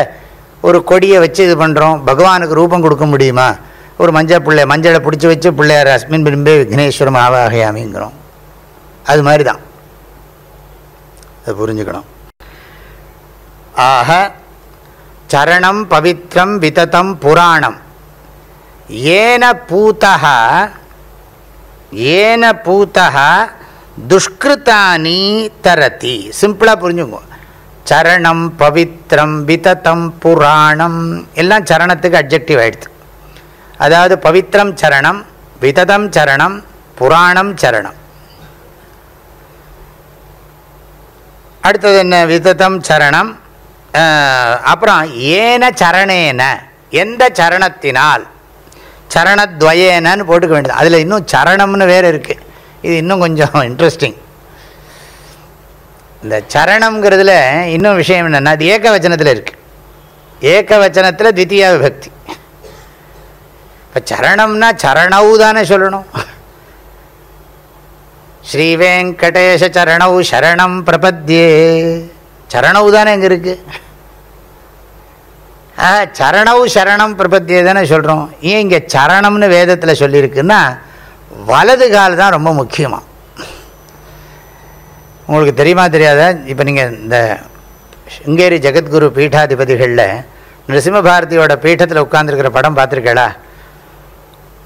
ஒரு கொடியை வச்சு இது பண்ணுறோம் பகவானுக்கு ரூபம் கொடுக்க முடியுமா? ஒரு மஞ்சள் பிள்ளை மஞ்சளை பிடிச்சி வச்சு பிள்ளையார் அஸ்மின் பின்பே விக்னேஸ்வரம் ஆவாகையாமிங்கிறோம். அது மாதிரி தான் அதை புரிஞ்சுக்கணும். ஆக சரணம் பவித்ரம் விததம் புராணம். ஏன பூத்தா ஏன பூத்தா துஷ்கிருத்தானி தரதி. சிம்பிளாக புரிஞ்சுங்க. சரணம் பவித்ரம் விததம் புராணம். எல்லாம் சரணத்துக்கு அப்ஜெக்டிவ் ஆகிடுது அதாவது பவித்ரம் சரணம் விததம் சரணம் புராணம் சரணம். அடுத்தது என்ன? விததம் சரணம். அப்புறம் ஏன சரணேன? எந்த சரணத்தினால்? சரணத்வயேனன்னு போட்டுக்க வேண்டியது. அதில் இன்னும் சரணம்னு வேறு இருக்குது இது இன்னும் கொஞ்சம் இன்ட்ரெஸ்டிங் இந்த சரணம்ங்கிறதுல இன்னும் விஷயம் என்னென்னா அது ஏக வச்சனத்தில் இருக்குது ஏக வச்சனத்தில் தித்தியா விபக்தி இப்போ சரணம்னா சரணவு தானே சொல்லணும். ஸ்ரீ வெங்கடேஷ சரணவு சரணம் பிரபத்யே. சரணவு தானே எங்கே இருக்கு. ஆ சரணவு சரணம் பிரபத்தியே தானே சொல்கிறோம் ஏன் இங்கே சரணம்னு வேதத்தில் சொல்லியிருக்குன்னா வலது கால் தான் ரொம்ப முக்கியமாக உங்களுக்கு தெரியுமா தெரியாதா? இப்போ நீங்கள் இந்த சிங்கேரி ஜெகத்குரு பீட்டாதிபதிகளில் நரசிம்ம பாரதியோட பீட்டத்தில் உட்காந்துருக்கிற படம் பார்த்துருக்கேளா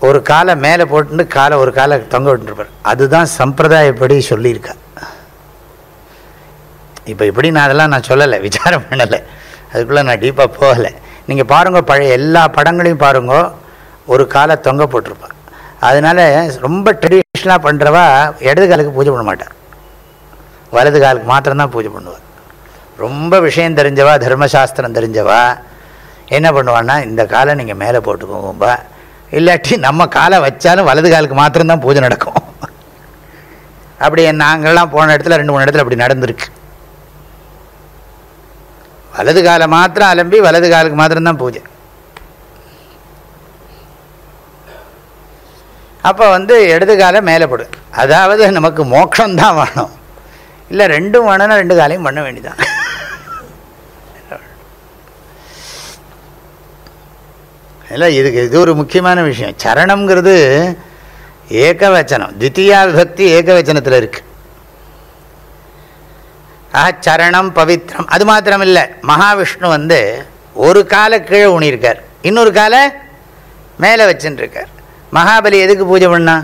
ஒரு காலை மேலே போட்டுட்டு காலை ஒரு காலை தொங்க விட்டுருப்பார் அதுதான் சம்பிரதாயப்படி சொல்லியிருக்கா. இப்போ இப்படி நான் அதெல்லாம் நான் சொல்லலை விசாரம் பண்ணலை. அதுக்குள்ளே நான் டீப்பாக போகலை. நீங்கள் பாருங்கள் பழைய எல்லா படங்களையும் பாருங்க. ஒரு காலை தொங்க போட்டிருப்பாள் அதனால் ரொம்ப ட்ரெடிஷ்னலாக பண்ணுறவா இடது காலுக்கு பூஜை பண்ண மாட்டார் வலது காலுக்கு மாத்திரம்தான் பூஜை பண்ணுவார் ரொம்ப விஷயம் தெரிஞ்சவா தர்மசாஸ்திரம் தெரிஞ்சவா என்ன பண்ணுவான்னா இந்த காலை நீங்கள் மேலே போட்டுக்கோங்கப்பா. இல்லாட்டி நம்ம காலை வச்சாலும் வலது காலுக்கு மாத்திரம்தான் பூஜை நடக்கும். அப்படி நாங்கள்லாம் போன இடத்துல ரெண்டு மூணு இடத்துல அப்படி நடந்திருக்கு. வலது காலை மாத்திரம் அலம்பி வலது காலுக்கு மாத்திரம்தான் பூஜை. அப்போ வந்து இடது காலை மேலே போடு. அதாவது நமக்கு மோட்சம்தான் வேணும். இல்லை ரெண்டும் வேணும்னா ரெண்டு காலையும் பண்ண வேண்டிதான் இல்லை இதுக்கு இது ஒரு முக்கியமான விஷயம். சரணம்ங்கிறது ஏகவச்சனம். தித்தியா விபக்தி ஏகவச்சனத்தில் இருக்கு. ஆஹா சரணம் பவித்ரம். அது மாத்திரம் இல்லை மகாவிஷ்ணு வந்து ஒரு காலை கீழே ஊனியிருக்கார். இன்னொரு காலை மேலே வச்சுன்னு இருக்கார் மகாபலி எதுக்கு பூஜை பண்ணா?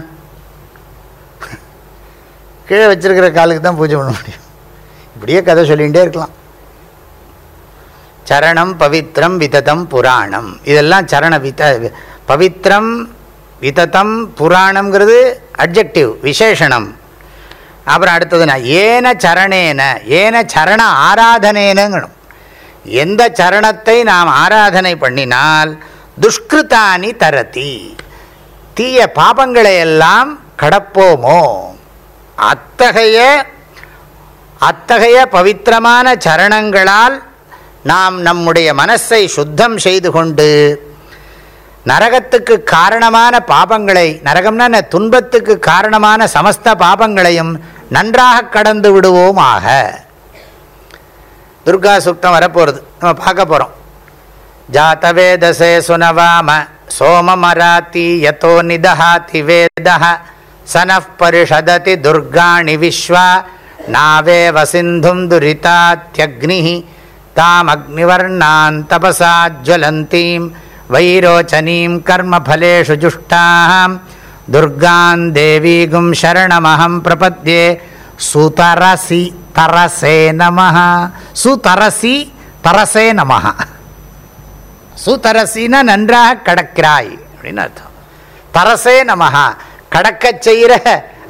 கீழே வச்சிருக்கிற காலுக்கு தான் பூஜை பண்ண முடியும். இப்படியே கதை சொல்லிகிட்டே இருக்கலாம். சரணம் பவித்ரம் விததம் புராணம். இதெல்லாம் சரண வித பவித்ரம் விததம் புராணம்ங்கிறது அப்ஜெக்டிவ் விசேஷனம் அப்புறம் அடுத்ததுனா ஏன சரணேன ஏன சரண ஆராதனேனங்கணும் எந்த சரணத்தை நாம் ஆராதனை பண்ணினால் துஷ்கிருத்தானி தரதி. தீய பாபங்களை எல்லாம் கடப்போமோ? அத்தகைய அத்தகைய பவித்திரமான சரணங்களால் நாம் நம்முடைய மனசை சுத்தம் செய்து கொண்டு நரகத்துக்கு காரணமான பாபங்களை நரகம்னா துன்பத்துக்கு காரணமான சமஸ்த பாபங்களையும் நன்றாக கடந்து விடுவோமாக. துர்கா சுக்தம் வரப்போகிறது நம்ம பார்க்க போகிறோம் ஜாத்தவேதசே சுனவாம சோமமராத்தி யதோ நிதஹாதி வேதः சனப் பரிஷததி துர்காணி விஸ்வா. நாவே வசிந்தும் துரிதாத்யக்னிः தாம் அக்னிவர்ணான் தபசா ஜ்வலந்தீம் வைரோச்சனீம் கர்மஃலேஷு ஜுஷ்டாம் துர்கான் தேவீகும் சரணமஹம் பிரபத்யே சுதரசி தரசே நம சுதரசி தரசே நம சுதரசின்னா நன்றாக கடக்கிறாய் அப்படின்னு அர்த்தம். தரசே நமஹா கடக்க செய்கிற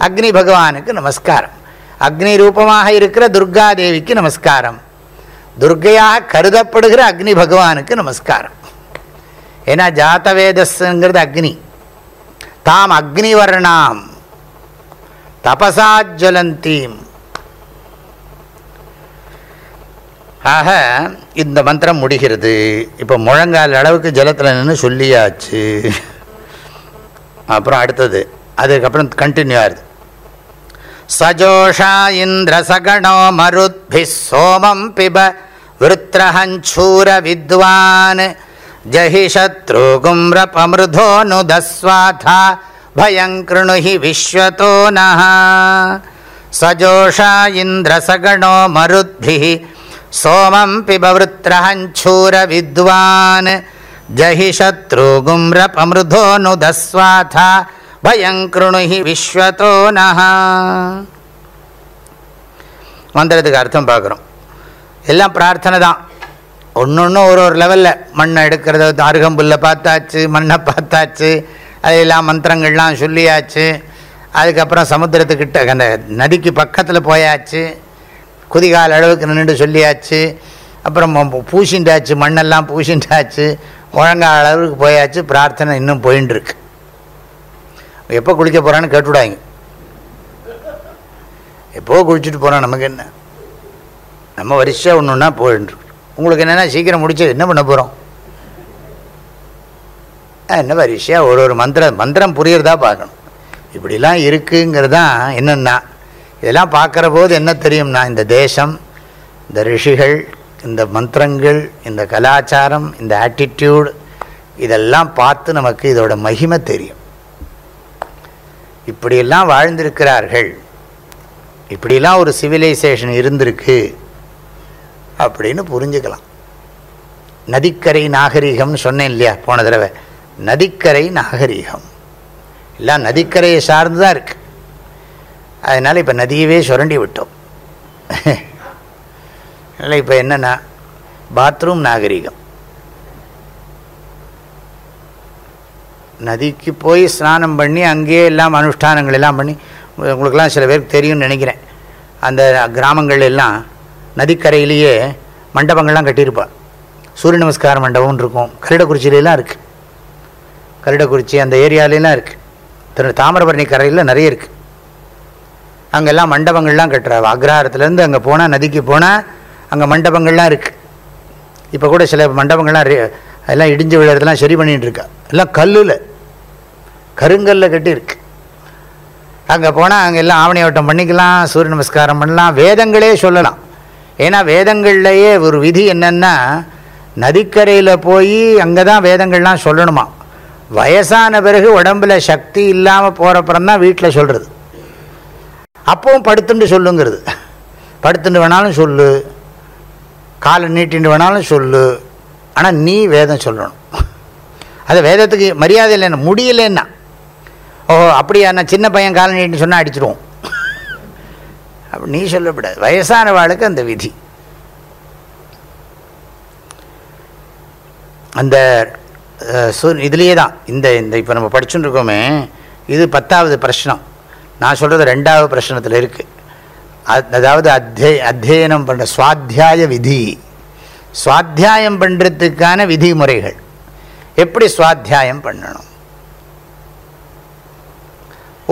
அக்னி பகவானுக்கு நமஸ்காரம். அக்னி ரூபமாக இருக்கிற துர்கா தேவிக்கு நமஸ்காரம். துர்கையாக கருதப்படுகிற அக்னி பகவானுக்கு நமஸ்காரம். ஏன்னா ஜாத்தவேதஸ்ங்கிறது அக்னி. தாம் அக்னிவர்ணாம். தபசாஜ்வலந்தீம் ஆக இந்த மந்திரம் முடிகிறது. இப்போ முழங்கால் அளவுக்கு ஜலத்தில் நின்று சொல்லியாச்சு. அப்புறம் அடுத்தது. அதுக்கப்புறம் கண்டினியூ ஆகுது சஜோஷா இந்திரசகணோ மருத்பி சோமம் பிப விருத்ரஹஞ்சூர வித்வான் ஜஹி சத்ருகும்ரபமிருதோனுதஸ்வாதா பயம் கிருணுஹி விஸ்வதோ நः சஜோஷா இந்திரசகணோ மருத்பிः சோமம் பிப பிபவృత్రஹஞ்சூர வித்வான் ஜஹி சத்ருகும்ரபமிருதோனுதஸ்வாதா பயம் கிருணுஹி விஸ்வதோ நகா மந்திரத்துக்கு அர்த்தம் பார்க்குறோம். எல்லாம் பிரார்த்தனை தான். ஒன்று ஒன்று ஒரு ஒரு லெவலில் மண்ணை எடுக்கிறது அருகம்புல்லை பார்த்தாச்சு மண்ணை பார்த்தாச்சு அதெல்லாம் மந்திரங்கள்லாம் சொல்லியாச்சு அதுக்கப்புறம் சமுத்திரத்துக்கிட்ட அந்த நதிக்கு பக்கத்தில் போயாச்சு குதிகால் அளவுக்கு நின்றுட்டு சொல்லியாச்சு அப்புறம் பூசிண்டாச்சு மண்ணெல்லாம் பூசிண்டாச்சு முழங்கால் அளவுக்கு போயாச்சு பிரார்த்தனை இன்னும் போயின்னு இருக்கு எப்போ குளிக்க போகிறான்னு கேட்டுவிடாங்க எப்போ குளிச்சுட்டு போகிறோம் நமக்கு என்ன? நம்ம வரிசையாக ஒன்று ஒன்றா போயின்னு உங்களுக்கு என்னென்னா சீக்கிரம் முடிச்சு என்ன பண்ண போகிறோம் என்ன வரிசையாக ஒரு ஒரு மந்திரம் மந்திரம் புரியறதா பார்க்கணும். இப்படிலாம் இருக்குங்கிறது தான் என்னென்னா இதெல்லாம் பார்க்குற போது என்ன தெரியும்னா இந்த தேசம் இந்த ரிஷிகள் இந்த மந்திரங்கள் இந்த கலாச்சாரம் இந்த ஆட்டிடியூடு இதெல்லாம் பார்த்து நமக்கு இதோட மகிமை தெரியும். இப்படியெல்லாம் வாழ்ந்திருக்கிறார்கள். இப்படிலாம் ஒரு சிவிலைசேஷன் இருந்திருக்கு. அப்படின்னு புரிஞ்சுக்கலாம். நதிக்கரை நாகரிகம்னு சொன்னேன் இல்லையா போன தடவை. நதிக்கரை நாகரிகம். எல்லாம் நதிக்கரையை சார்ந்து தான் இருக்கு. அதனால் இப்போ நதியவே சுரண்டி விட்டோம். அதனால் இப்போ என்னென்னா பாத்ரூம் நாகரிகம். நதிக்கு போய் ஸ்நானம் பண்ணி அங்கேயே எல்லாம் அனுஷ்டானங்கள் எல்லாம் பண்ணி உங்களுக்கெல்லாம் சில பேருக்கு தெரியும்னு நினைக்கிறேன். அந்த கிராமங்கள் எல்லாம் நதிக்கரையிலேயே மண்டபங்கள்லாம் கட்டியிருப்பாள். சூரிய நமஸ்கார மண்டபம்னு இருக்கும். கருடக்குறிச்சியிலலாம் இருக்குது கருடக்குறிச்சி அந்த ஏரியாலலாம் இருக்குது திரு தாமிரபரணி கரையில் நிறைய இருக்குது அங்கெல்லாம் மண்டபங்கள்லாம் கட்டுறா அக்ரஹாரத்துலேருந்து அங்கே போனால் நதிக்கு போனால் அங்கே மண்டபங்கள்லாம் இருக்குது இப்போ கூட சில மண்டபங்கள்லாம் அதெல்லாம் இடிஞ்சு விழுறதெல்லாம் சரி பண்ணிட்டு இருக்கா. எல்லாம் கல்லில். கருங்கல்ல கட்டியிருக்கு அங்கே போனால் அங்கே எல்லாம் ஆவணி ஓட்டம் பண்ணிக்கலாம் சூரிய நமஸ்காரம் பண்ணலாம் வேதங்களே சொல்லலாம். ஏன்னா வேதங்கள்லையே ஒரு விதி என்னென்னா நதிக்கரையில் போய் அங்கே தான் வேதங்கள்லாம் சொல்லணுமா. வயசான பிறகு உடம்புல சக்தி இல்லாமல் போகிறப்புறம் தான் வீட்டில் சொல்கிறது அப்பவும் படுத்துண்டு சொல்லுங்கிறது. படுத்துட்டு வேணாலும் சொல்லு. காலை நீட்டிண்டு வேணாலும் சொல்லு. ஆனால் நீ வேதம் சொல்லணும். அது வேதத்துக்கு மரியாதை இல்லைன்னா முடியலைன்னா. ஓ அப்படியா நான் சின்ன பையன் காலை நீட்டின்னு சொன்னால் அடிச்சிடுவோம் அப்படி நீ சொல்லக்கூடாது வயசானவாளுக்கு அந்த விதி. அந்த சு இதுலேயே தான். இந்த இந்த இப்போ நம்ம படிச்சுட்டு இருக்கோமே இது பத்தாவது பிரச்சனம் நான் சொல்கிறது ரெண்டாவது பிரச்சனத்தில் இருக்குது அதாவது அத்திய அத்தியனம் பண்ணுற சுவாத்தியாய விதி. சுவாத்தியாயம் பண்ணுறதுக்கான விதிமுறைகள். எப்படி சுவாத்தியாயம் பண்ணணும்?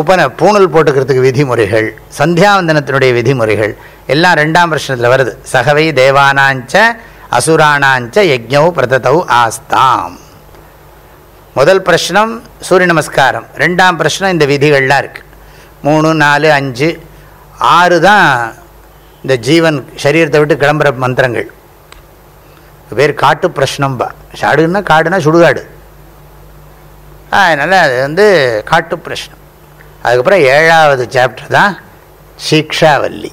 உபன பூணல் போட்டுக்கிறதுக்கு விதிமுறைகள் சந்தியாவந்தனத்தினுடைய விதிமுறைகள் எல்லாம் ரெண்டாம் பிரச்சனத்தில் வருது. சகவை தேவானாஞ்ச அசுராணாஞ்ச யஜ்ஞௌ பிரதத்தௌ ஆஸ்தாம். முதல் பிரச்சனம் சூரிய நமஸ்காரம். ரெண்டாம் பிரச்சனம் இந்த விதிகள்லாம் இருக்குது மூணு நாலு அஞ்சு ஆறு தான் இந்த ஜீவன் சரீரத்தை விட்டு கிளம்புற மந்திரங்கள். பேர் காட்டு பிரஷ்னம்பா. சாடுன்னா காடுனா சுடுகாடு. அதனால் அது வந்து காட்டு பிரஷ்னம். அதுக்கப்புறம் ஏழாவது சாப்டர் தான் சிக்ஷாவல்லி.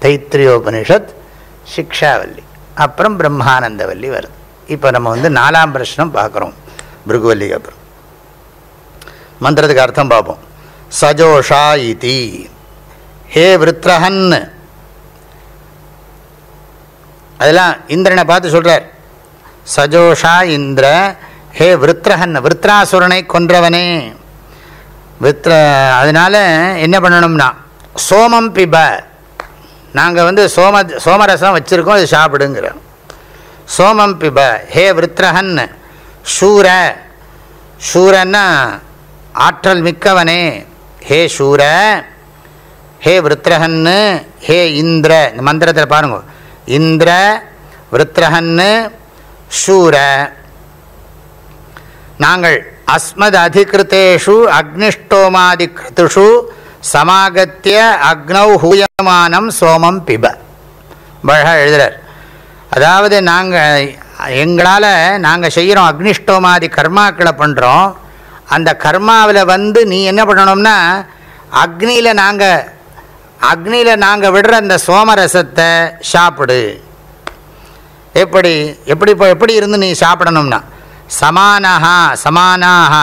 தைத்திரியோபனிஷத் சிக்ஷாவல்லி. அப்புறம் பிரம்மானந்தவல்லி வருது. இப்போ நம்ம வந்து நாலாம் பிரஷ்னம் பார்க்குறோம். பிருகுவல்லிக்கு அப்புறம். மந்திரத்துக்கு அர்த்தம் பார்ப்போம். சஜோஷா இதி. ஹே விருத்ரஹன். அதெல்லாம் இந்திரனை பார்த்து சொல்கிறார் சஜோஷா இந்திர ஹே விருத்ரஹன் விருத்ராசுரனை கொன்றவனே. வித்ர அதனால் என்ன பண்ணணும்னா சோமம் பிப. நாங்கள் வந்து சோம சோமரசம் வச்சுருக்கோம் அது சாப்பிடுங்கிறோம் சோமம் பிப ஹே விருத்ரஹன் சூர. சூரன்னா ஆற்றல் மிக்கவனே. ஹே சூர ஹே விருத்ரஹன்னு ஹே இந்திர. இந்த மந்திரத்தில் பாருங்க. இந்திர விருத்ரஹன்னு சூர. நாங்கள் அஸ்மத் அதிகிருத்தேஷு அக்னிஷ்டோமாதிகிருத்துஷு சமாகத்திய அக்னௌ ஹூயமானம் சோமம் பிப. அழகாக எழுதுறார். அதாவது நாங்கள் எங்களால் நாங்கள் செய்கிறோம் அக்னிஷ்டோமாதி கர்மாக்களை பண்ணுறோம் அந்த கர்மாவில் வந்து நீ என்ன பண்ணணும்னா அக்னியில் நாங்கள் அக்னியில் நாங்கள் விடுற அந்த சோமரசத்தை சாப்பிடு. எப்படி எப்படி இப்போ எப்படி இருந்து நீ சாப்பிடணும்னா? சமானஹா சமானாக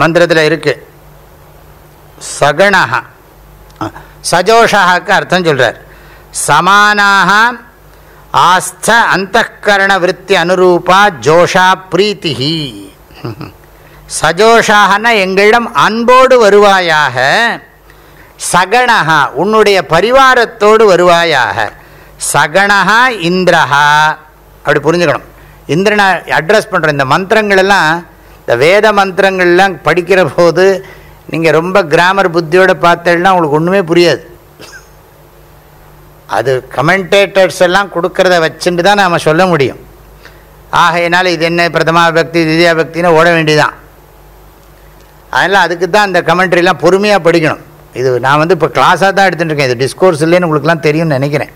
மந்திரத்தில் இருக்குது சகணஹா சஜோஷாக்கு அர்த்தம் சொல்கிறார் சமானாக ஆஸ்த அந்தகரண விற்பி அனுரூபா ஜோஷா பிரீத்திஹி. சஜோஷாகனா எங்களிடம் அன்போடு வருவாயாக. சகணஹா உன்னுடைய பரிவாரத்தோடு வருவாயாக. சகணஹா இந்திரஹா. அப்படி புரிஞ்சுக்கணும். இந்திரனை அட்ரஸ் பண்ணுற இந்த மந்திரங்கள் எல்லாம் இந்த வேத மந்திரங்கள்லாம் படிக்கிற போது நீங்கள் ரொம்ப கிராமர் புத்தியோடு பார்த்தேன்னா உங்களுக்கு ஒன்றுமே புரியாது. அது கமெண்டேட்டர்ஸ் எல்லாம் கொடுக்கறத வச்சுட்டு தான் நாம் சொல்ல முடியும். ஆகையினால இது என்ன பிரதமா பக்தி திதியா பக்தின்னு ஓட வேண்டியதான் அதனால் அதுக்கு தான் அந்த கமெண்ட்ரிலாம் பொறுமையாக படிக்கணும். இது நான் வந்து இப்போ கிளாஸாக தான் எடுத்துகிட்டு இருக்கேன். இது டிஸ்கோர்ஸ் இல்லைன்னு உங்களுக்குலாம் தெரியும்னு நினைக்கிறேன்.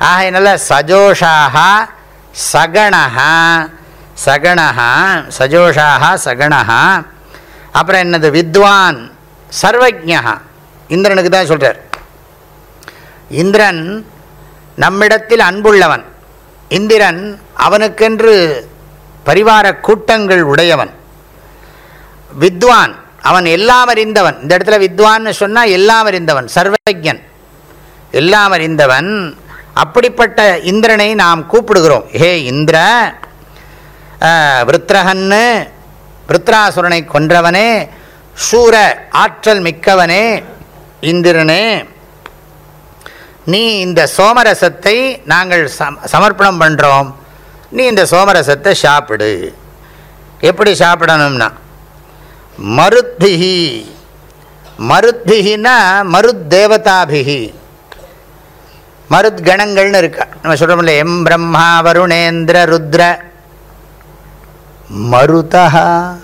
ஆகையினால சஜோஷாக சகணஹா சகணஹா சஜோஷாக சகணஹா. அப்புறம் என்னது? வித்வான் சர்வஜா இந்திரனுக்கு தான் சொல்கிறார் இந்திரன் நம்மிடத்தில் அன்புள்ளவன். இந்திரன் அவனுக்கென்று பரிவார கூட்டங்கள் உடையவன். வித்வான் அவன் எல்லாம் அறிந்தவன். இந்த இடத்துல வித்வான்னு சொன்னால் எல்லாம் அறிந்தவன் சர்வஜன் எல்லாம் அறிந்தவன் அப்படிப்பட்ட இந்திரனை நாம் கூப்பிடுகிறோம். ஹே இந்திர விருத்ரகன்னு விருத்ராசுரனை கொன்றவனே சூர ஆற்றல் மிக்கவனே இந்திரனே நீ இந்த சோமரசத்தை நாங்கள் சம் சமர்ப்பணம் பண்ணுறோம் நீ இந்த சோமரசத்தை சாப்பிடு. எப்படி சாப்பிடணும்னா மருத்பிகி மருத்பிகின்னா மருத் மருத்கணங்கள்னு இருக்கா. நம்ம சொல்கிறோம்ல எம் பிரம்மா வருணேந்திர ருத்ர. மருதா.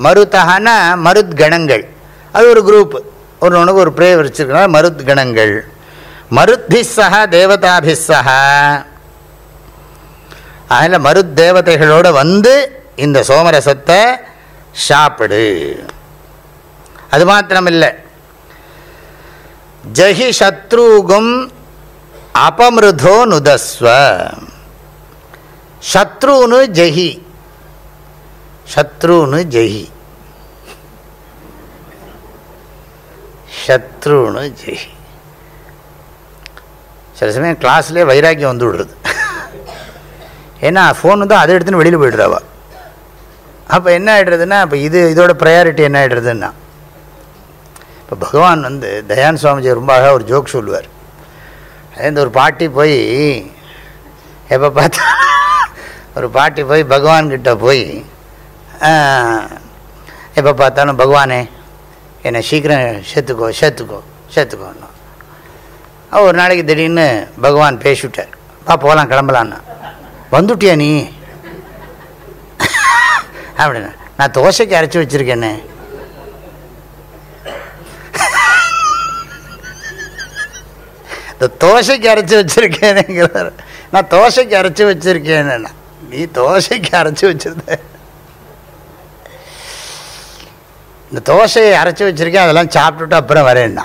மருதஹானா மருத்கணங்கள். அது ஒரு குரூப் ஒரு ஒன்றுக்கு ஒரு பிரே வச்சுருக்கா மருத்கணங்கள். கணங்கள் தேவதாபிஸ்ஸா அதில் மருத் தேவதைகளோடு வந்து இந்த சோமரசத்தை சாப்பிடு. அது மாத்திரமில்லை. ஜஹி சத்ருகும் அபமிருதோ நுதஸ்வ சத்ருன்னு ஜெஹி சத்ருன்னு ஜெஹி சத்ருன்னு ஜெஹி சில சமயம் கிளாஸ்லேயே வைராக்கியம் வந்து விடுறது. ஏன்னா ஃபோன் வந்து அதை எடுத்துன்னு வெளியில் போயிடுறாவா. அப்போ என்ன ஆகிடுறதுன்னா இப்போ இது இதோட ப்ரையாரிட்டி என்ன ஆகிடுறதுன்னா இப்போ பகவான் வந்து தயான் சுவாமிஜி ரொம்ப அழகாக ஒரு ஜோக் சொல்லுவார். இந்த ஒரு பாட்டி போய் எப்போ பார்த்தா ஒரு பாட்டி போய் பகவான்கிட்ட போய் எப்போ பார்த்தாலும் பகவானே என்னை சீக்கிரம் சேர்த்துக்கோ சேர்த்துக்கோ சேர்த்துக்கோன்னு ஒரு நாளைக்கு திடீர்னு பகவான் பேசிவிட்டார். பா போகலாம் கிளம்பலான்னு. வந்துட்டியா நீ? அப்படின்னா. நான் தோசைக்கு அரைச்சி வச்சுருக்கேனே. இந்த தோசைக்கு அரைச்சி வச்சுருக்கேனுங்கிறார் நான் தோசைக்கு அரைச்சி வச்சுருக்கேன்னு நீ தோசைக்கு அரைச்சி வச்சுருந்த. இந்த தோசையை அரைச்சி வச்சுருக்கேன் அதெல்லாம் சாப்பிட்டுட்டு அப்புறம் வரேன்னா.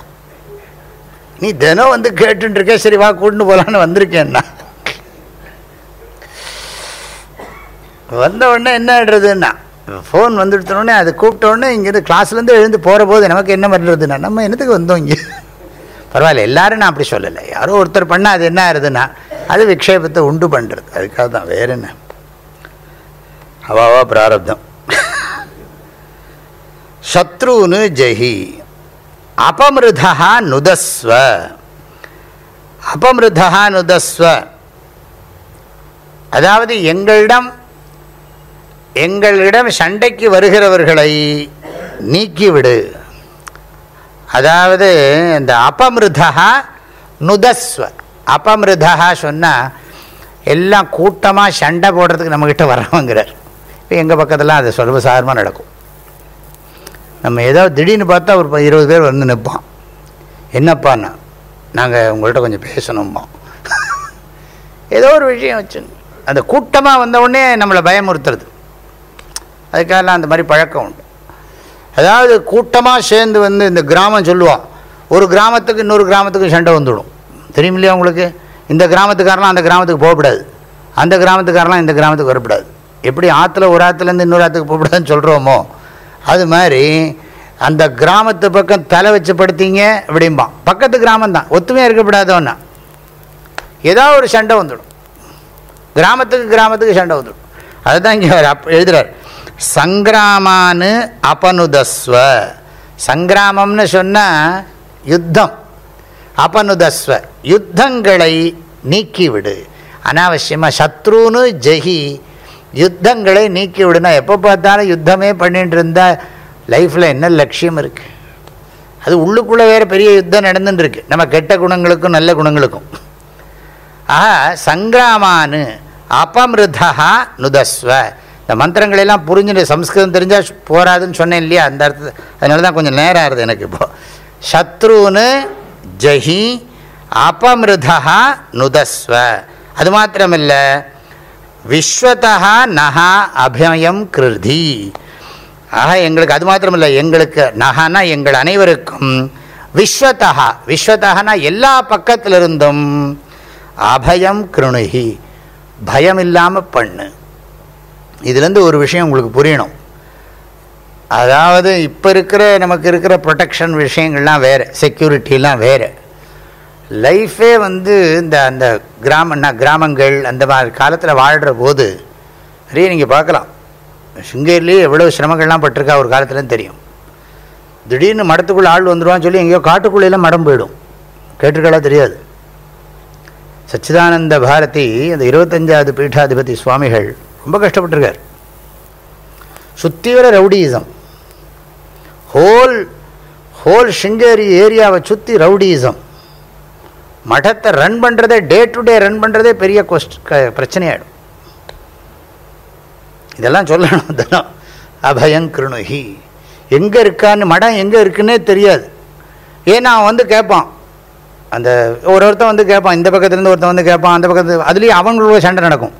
நீ தினம் வந்து கேட்டுருக்கே சரி வா கூட்டுன்னு போகலான்னு வந்திருக்கேன்னா. வந்த உடனே என்ன ஆடுறதுன்னா ஃபோன் வந்துடுத்தோடனே அது கூப்பிட்டோடனே இங்கேருந்து கிளாஸ்லேருந்து எழுந்து போகிற போது நமக்கு என்ன பண்ணுறதுன்னா நம்ம என்னத்துக்கு வந்தோம் இங்கே? பரவாயில்ல எல்லாரும் நான் அப்படி சொல்லலை. யாரோ ஒருத்தர் பண்ணால் அது என்ன ஆகுதுன்னா அது விக்ஷேபத்தை உண்டு பண்ணுறது அதுக்காக தான் வேற என்ன? அவாவா பிராரப்தம். சத்ருன்னு ஜெஹி. அபமிருதா நுதஸ்வ. அபமிருதா நுதஸ்வ. அதாவது எங்களிடம் எங்களிடம் சண்டைக்கு வருகிறவர்களை நீக்கிவிடு. அதாவது இந்த அபமிருதா நுதஸ்வ. அபமிருதா சொன்னால் எல்லாம் கூட்டமாக சண்டை போடுறதுக்கு நம்மக்கிட்ட வர்றவங்கிறார் இப்போ எங்கள் பக்கத்துலாம் அது சர்வசாதாரமாக நடக்கும். நம்ம ஏதோ திடீர்னு பார்த்தா ஒரு இருபது பேர் வந்து நிற்போம் என்னப்பான்னா நாங்கள் உங்கள்கிட்ட கொஞ்சம் பேசணும்பா ஏதோ ஒரு விஷயம் வச்சுங்க அந்த கூட்டமாக வந்த உடனே நம்மளை பயமுறுத்துறது. அதுக்காக அந்த மாதிரி பழக்கம் உண்டு. அதாவது கூட்டமாக சேர்ந்து வந்து இந்த கிராமம் சொல்லுவான் ஒரு கிராமத்துக்கு இன்னொரு கிராமத்துக்கு சண்டை வந்துவிடும் தெரியும் இல்லையா உங்களுக்கு? இந்த கிராமத்துக்காரெலாம் அந்த கிராமத்துக்கு போகக்கூடாது அந்த கிராமத்துக்காரெலாம் இந்த கிராமத்துக்கு வரக்கூடாது எப்படி ஆற்றுல ஒரு ஆற்றுலேருந்து இன்னொரு ஆற்றுக்கு போகக்கூடாதுன்னு சொல்கிறோமோ அது மாதிரி அந்த கிராமத்து பக்கம் தலை வச்சு படுத்திங்க அப்படிம்பான். பக்கத்து கிராமம் தான் ஒத்துமையாக இருக்கக்கூடாதோன்னா ஏதாவது ஒரு சண்டை வந்துடும். கிராமத்துக்கு கிராமத்துக்கு சண்டை வந்துடும். அதுதான் இங்கே அப் எழுதுகிறார் சங்கிராமானு அபனுதஸ்வ. சங்கிராமம்னு சொன்னால் யுத்தம். அபனுதஸ்வ. யுத்தங்களை நீக்கிவிடு. அனாவசியமாக சத்ருன்னு ஜெகி யுத்தங்களை நீக்கி விடுனா எப்போ பார்த்தாலும் யுத்தமே பண்ணிட்டு இருந்தால் லைஃப்பில் என்ன லட்சியம் இருக்குது அது உள்ளுக்குள்ளே வேறு பெரிய யுத்தம் நடந்துட்டு இருக்கு. நம்ம கெட்ட குணங்களுக்கும் நல்ல குணங்களுக்கும். ஆஹா சங்கிராமானு அபமிருதா நுதஸ்வ இந்த மந்திரங்களெல்லாம் புரிஞ்சுட்டு சம்ஸ்கிருதம் தெரிஞ்சால் போராதுன்னு சொன்னேன் இல்லையா? அந்த அர்த்தம் அதனால தான் கொஞ்சம் நேரம் ஆகுது எனக்கு இப்போது சத்ருன்னு ஜஹி அபமிருதா நுதஸ்வ. அது மாத்திரமில்லை. விஸ்வதா நகா அபயம் கிருதி. ஆக எங்களுக்கு அது மாத்திரமில்லை. எங்களுக்கு நகானா எங்கள் அனைவருக்கும். விஸ்வதா விஸ்வதகனா எல்லா பக்கத்திலிருந்தும் அபயம் கிருணுகி. பயம் இல்லாமல் பண்ணு. இதுலேருந்து ஒரு விஷயம் உங்களுக்கு புரியணும். அதாவது இப்போ இருக்கிற நமக்கு இருக்கிற ப்ரொடெக்ஷன் விஷயங்கள்லாம் வேறு செக்யூரிட்டிலாம் வேறு. லைஃபே வந்து இந்த அந்த கிராம கிராமங்கள் அந்த மாதிரி காலத்தில் வாழ்கிற போது நிறைய நீங்கள் பார்க்கலாம். சிங்கேரிலேயே எவ்வளோ சிரமங்கள்லாம் பட்டிருக்கா ஒரு காலத்துலன்னு தெரியும். திடீர்னு மடத்துக்குள்ளே ஆள் வந்துடுவான்னு சொல்லி எங்கேயோ காட்டுக்குள்ளேலாம் மடம் போயிடும். கேட்டிருக்காளா தெரியாது. சச்சிதானந்த பாரதி அந்த இருபத்தஞ்சாவது பீட்டாதிபதி சுவாமிகள் ரொம்ப கஷ்டப்பட்டிருக்கார். சுற்றி வர ரவுடியிசம் ஹோல் ஹோல் ஷிங்கேரி ஏரியாவை சுற்றி ரவுடியிசம் மடத்தை ரன் பண்ணுறதே டே டு டே ரன் பண்ணுறதே பெரிய கொஸ்ட் பிரச்சனையாயிடும். இதெல்லாம் சொல்லணும் இதெல்லாம் அபயம் கிருணுகி. எங்கே இருக்கான்னு மடம் எங்கே இருக்குன்னே தெரியாது. ஏன்னா அவன் வந்து கேட்பான் அந்த ஒரு ஒருத்தன் வந்து கேட்பான் இந்த பக்கத்துலேருந்து ஒருத்தன் வந்து கேட்பான் அந்த பக்கத்து அதுலேயும் அவங்களோட சண்டை நடக்கும்.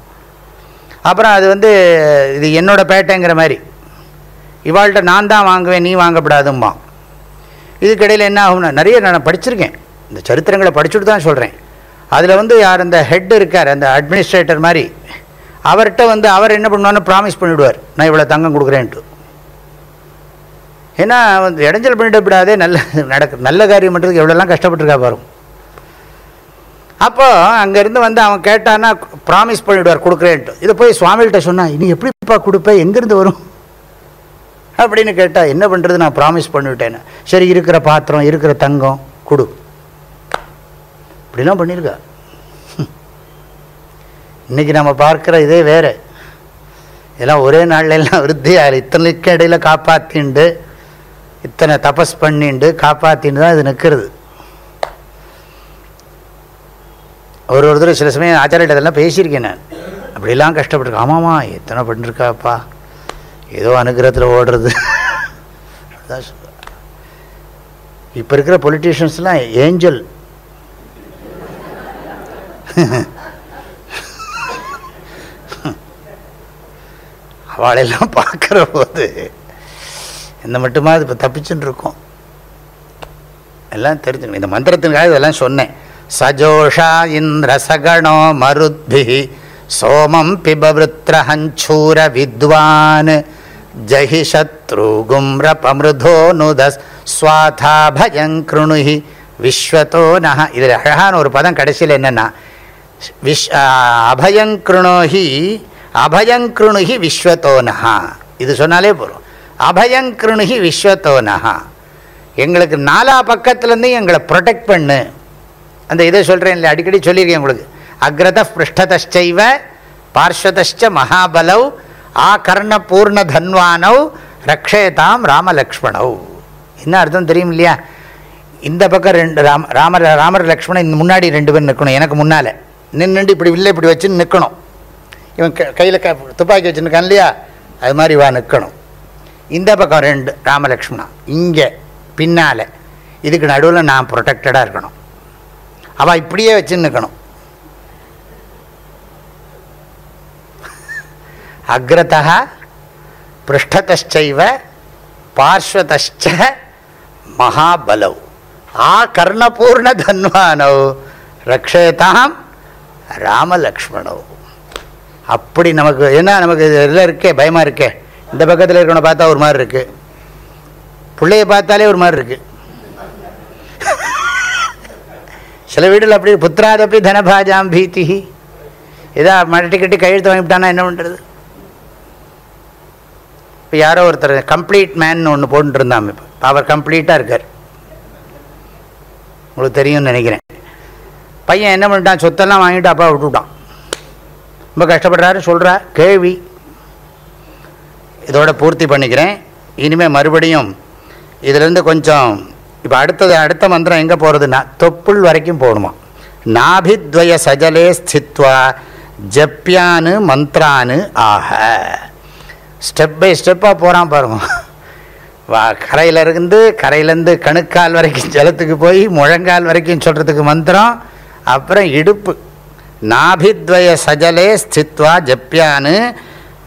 அப்புறம் அது வந்து இது என்னோடய பேட்டைங்கிற மாதிரி. இவாள்கிட்ட நான் தான் வாங்குவேன் நீ வாங்கப்படாதும்பான் இதுக்கிடையில் என்ன ஆகும்னா நிறைய நான் படிச்சிருக்கேன். இந்த சரித்திரங்களை படிச்சுட்டு தான் சொல்கிறேன் அதில் வந்து யார் அந்த ஹெட் இருக்கார் அந்த அட்மினிஸ்ட்ரேட்டர் மாதிரி அவர்கிட்ட வந்து அவர் என்ன பண்ணுவார்னு ப்ராமிஸ் பண்ணிவிடுவார் நான் இவ்வளோ தங்கம் கொடுக்குறேன்ட்டு. ஏன்னா வந்து இடைஞ்சல் பண்ணிவிடப்படாதே நல்ல நடக்க நல்ல காரியம் பண்ணுறதுக்கு எவ்வளோலாம் கஷ்டப்பட்டுருக்கா பாருங்க அப்போ அங்கேருந்து வந்து அவன் கேட்டான்னா ப்ராமிஸ் பண்ணிவிடுவார் கொடுக்குறேன்ட்டு. இதை போய் சுவாமிகிட்ட சொன்னான் நீ எப்படிப்பா கொடுப்பேன்? எங்கேருந்து வரும்? அப்படின்னு கேட்டால் என்ன பண்ணுறது நான் ப்ராமிஸ் பண்ணிவிட்டேன்னு சரி இருக்கிற பாத்திரம் இருக்கிற தங்கம் கொடு. இப்படிலாம் பண்ணியிருக்கா இன்றைக்கி நம்ம பார்க்குற இதே வேறு. இதெல்லாம் ஒரே நாள்ல எல்லாம் விருத்தி இத்தனைக்கு இடையில காப்பாற்றிண்டு இத்தனை தபஸ் பண்ணிண்டு காப்பாற்றின்னு தான் இது நிற்கிறது. ஒரு ஒருத்தர் சில சமயம் ஆச்சாரியிட்ட இதெல்லாம் பேசியிருக்கேன் நான். அப்படிலாம் கஷ்டப்பட்டுருக்கேன். ஆமாம்மா எத்தனை பண்ணிருக்காப்பா ஏதோ அனுகிரகத்தில் ஓடுறது. அதான் சொல்லுவேன் இப்போ இருக்கிற பொலிட்டீஷியன்ஸ்லாம் ஏஞ்சல். அவளெல்லாம் பார்க்குற போது இந்த மட்டுமா இப்போ தப்பிச்சுன்னு இருக்கோம். எல்லாம் தெரிஞ்சுக்கணும். இந்த மந்திரத்தினுக்காக இதெல்லாம் சொன்னேன். சஜோஷா இந்திர சகணோ மருத்பி சோமம் பிபவృత్రஹஞ்சூர வித்வான் ஜஹி சத்ரு நுதஸ் ஸ்வாதா பயங்கிருணுஹி விஸ்வத்தோ நக இதில் அழகான ஒரு பதம் கடைசியில் என்னென்னா விஷ் அபயங்கிருணோஹி அபயங்கிருணுகி விஸ்வத்தோனஹா இது சொன்னாலே போகிறோம் அபயங்கிருணுகி விஸ்வத்தோனஹா எங்களுக்கு நாலா பக்கத்துலேருந்து எங்களை ப்ரொடெக்ட் பண்ணு அந்த இதை சொல்கிறேன் இல்லை அடிக்கடி சொல்லியிருக்கேன் உங்களுக்கு. அக்ரத பிருஷ்டதைவ பார்ஸ்வதச்ச மகாபலவ் ஆ கர்ண பூர்ண தன்வானவ் ரக்ஷேதாம் ராமலக்ஷ்மணவ் என்ன அர்த்தம் தெரியும் இல்லையா இந்த பக்கம் ரெண்டு ராம ராமர் ராமர் லக்ஷ்மணன் இந்த முன்னாடி ரெண்டு பேர் நிற்கணும் எனக்கு முன்னால். நின்றுட்டு இப்படி வில்லை இப்படி வச்சு நிற்கணும். இவன் க கையில் க துப்பாக்கி வச்சுருக்கான் இல்லையா? அது மாதிரி வா நிற்கணும். இந்த பக்கம் ரெண்டு ராமலக்ஷ்மணா. இங்கே பின்னால். இதுக்கு நடுவில் நான் ப்ரொடெக்டடாக இருக்கணும். அவன் இப்படியே வச்சுன்னுக்கணும் அக்ரதா பிருஷ்டதைவ பார்ஸ்வத்த மகாபலவ் ஆ கர்ணபூர்ண தன்வானவ் ரக்ஷேதாம் ராமலக்ஷ்மணவ் அப்படி நமக்கு என்ன நமக்கு இதில் இருக்கே பயமாக இருக்கே இந்த பக்கத்தில் இருக்கணும் பார்த்தா ஒரு மாதிரி இருக்குது பிள்ளையை பார்த்தாலே ஒரு மாதிரி இருக்குது சில வீடுகள் அப்படி புத்திராதப்பி தனபாஜாம் பீத்தி ஏதா மட்டி கட்டி கையெழுத்து வாங்கிவிட்டானா என்ன பண்ணுறது இப்போ யாரோ ஒருத்தர் கம்ப்ளீட் மேன் ஒன்று போட்டுருந்தான் இப்போ. அவர் கம்ப்ளீட்டாக இருக்கார். உங்களுக்கு தெரியும்னு நினைக்கிறேன். பையன் என்ன பண்ணிட்டான்? சொத்தெல்லாம் வாங்கிட்டு அப்பா விட்டுவிட்டான் ரொம்ப கஷ்டப்படுறாரு சொல்கிறா கேள்வி. இதோட பூர்த்தி பண்ணிக்கிறேன். இனிமேல் மறுபடியும் இதிலேருந்து கொஞ்சம் இப்போ அடுத்தது அடுத்த மந்திரம் எங்கே போகிறதுனா தொப்புள் வரைக்கும் போகணுமா? நாபித்வய சஜலே ஸ்தித்வா ஜப்பியானு மந்த்ரானு ஆக. ஸ்டெப் பை ஸ்டெப்பாக போகிறான் பாருங்க. வா கரையில் இருந்து கரையிலேருந்து கணுக்கால் வரைக்கும் ஜலத்துக்கு போய் முழங்கால் வரைக்கும் சொல்கிறதுக்கு மந்திரம் அப்புறம் இடுப்பு. நாபித்வய சஜலே ஸ்தித்வா ஜப்பியானு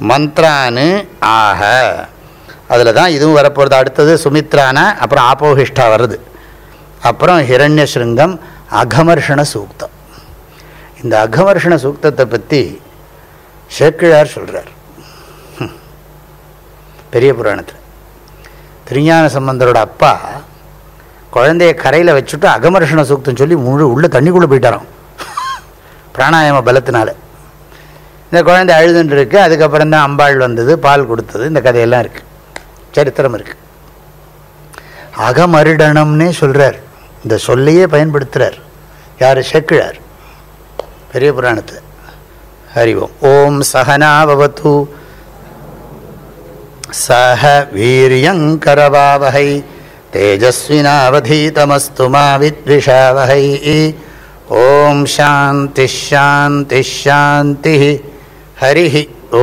மந்த்ரானு ஆக. அதில் தான் இதுவும் வரப்போகிறது அடுத்தது சுமித்ரானா அப்புறம் ஆப்போஹிஷ்டா வருது. அப்புறம் ஹிரண்யசிருங்கம் அகமர்ஷண சூக்தம். இந்த அகமர்ஷண சூக்தத்தை பற்றி சேக்கிழார் சொல்கிறார் பெரிய புராணத்தில். திருஞான சம்பந்தரோட அப்பா குழந்தைய கரையில் வச்சுட்டு அகமர்ஷண சூக்தம் சொல்லி முழு உள்ளே தண்ணிக்குள்ளே போயிட்டாராம். பிராணாயாம பலத்தினால. இந்த குழந்தை அழுதுன்ட்டுருக்கு இருக்கு அதுக்கப்புறம் தான் அம்பாள் வந்தது பால் கொடுத்தது இந்த கதையெல்லாம் இருக்குது சரித்திரம் இருக்குது அகமருடனம்னே சொல்கிறார் இந்த சொல்லையே பயன்படுத்துகிறார் யார்? செக்கிழார். பெரிய புராணத்தை ஹரிவோம் ஓம் சகனாபவத்து சஹ வீரியங்கரவாவகை. தேஜஸ்வினாவதீதமஸ்து மாவித்விஷாவகை ஓம் சாந்தி ஷாந்தி ஷாந்தி ஹரி ஓ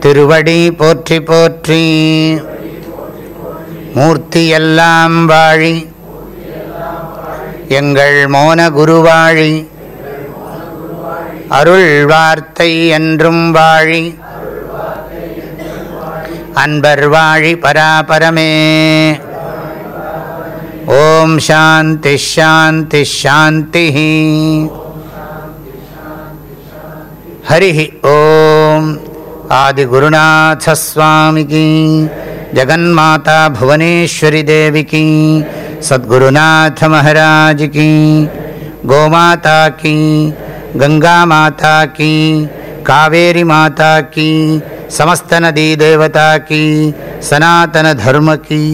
திருவடி போற்றி போற்றி. மூர்த்தி எல்லாம் வாழி. எங்கள் மோன குருவாழி. அருள் வார்த்தை என்றும் வாழி. அன்பர் வாழி பராபரமே. ஓம் சாந்தி ஷாந்தி ஷாந்தி ஹரி ஓம். आदिगुरुनाथस्वामी की जगन्माता भुवनेश्वरी देवी की सद्गुरुनाथ महाराज की गोमाता की गंगा माता की कावेरी माता की समस्त नदी देवता की सनातन धर्म की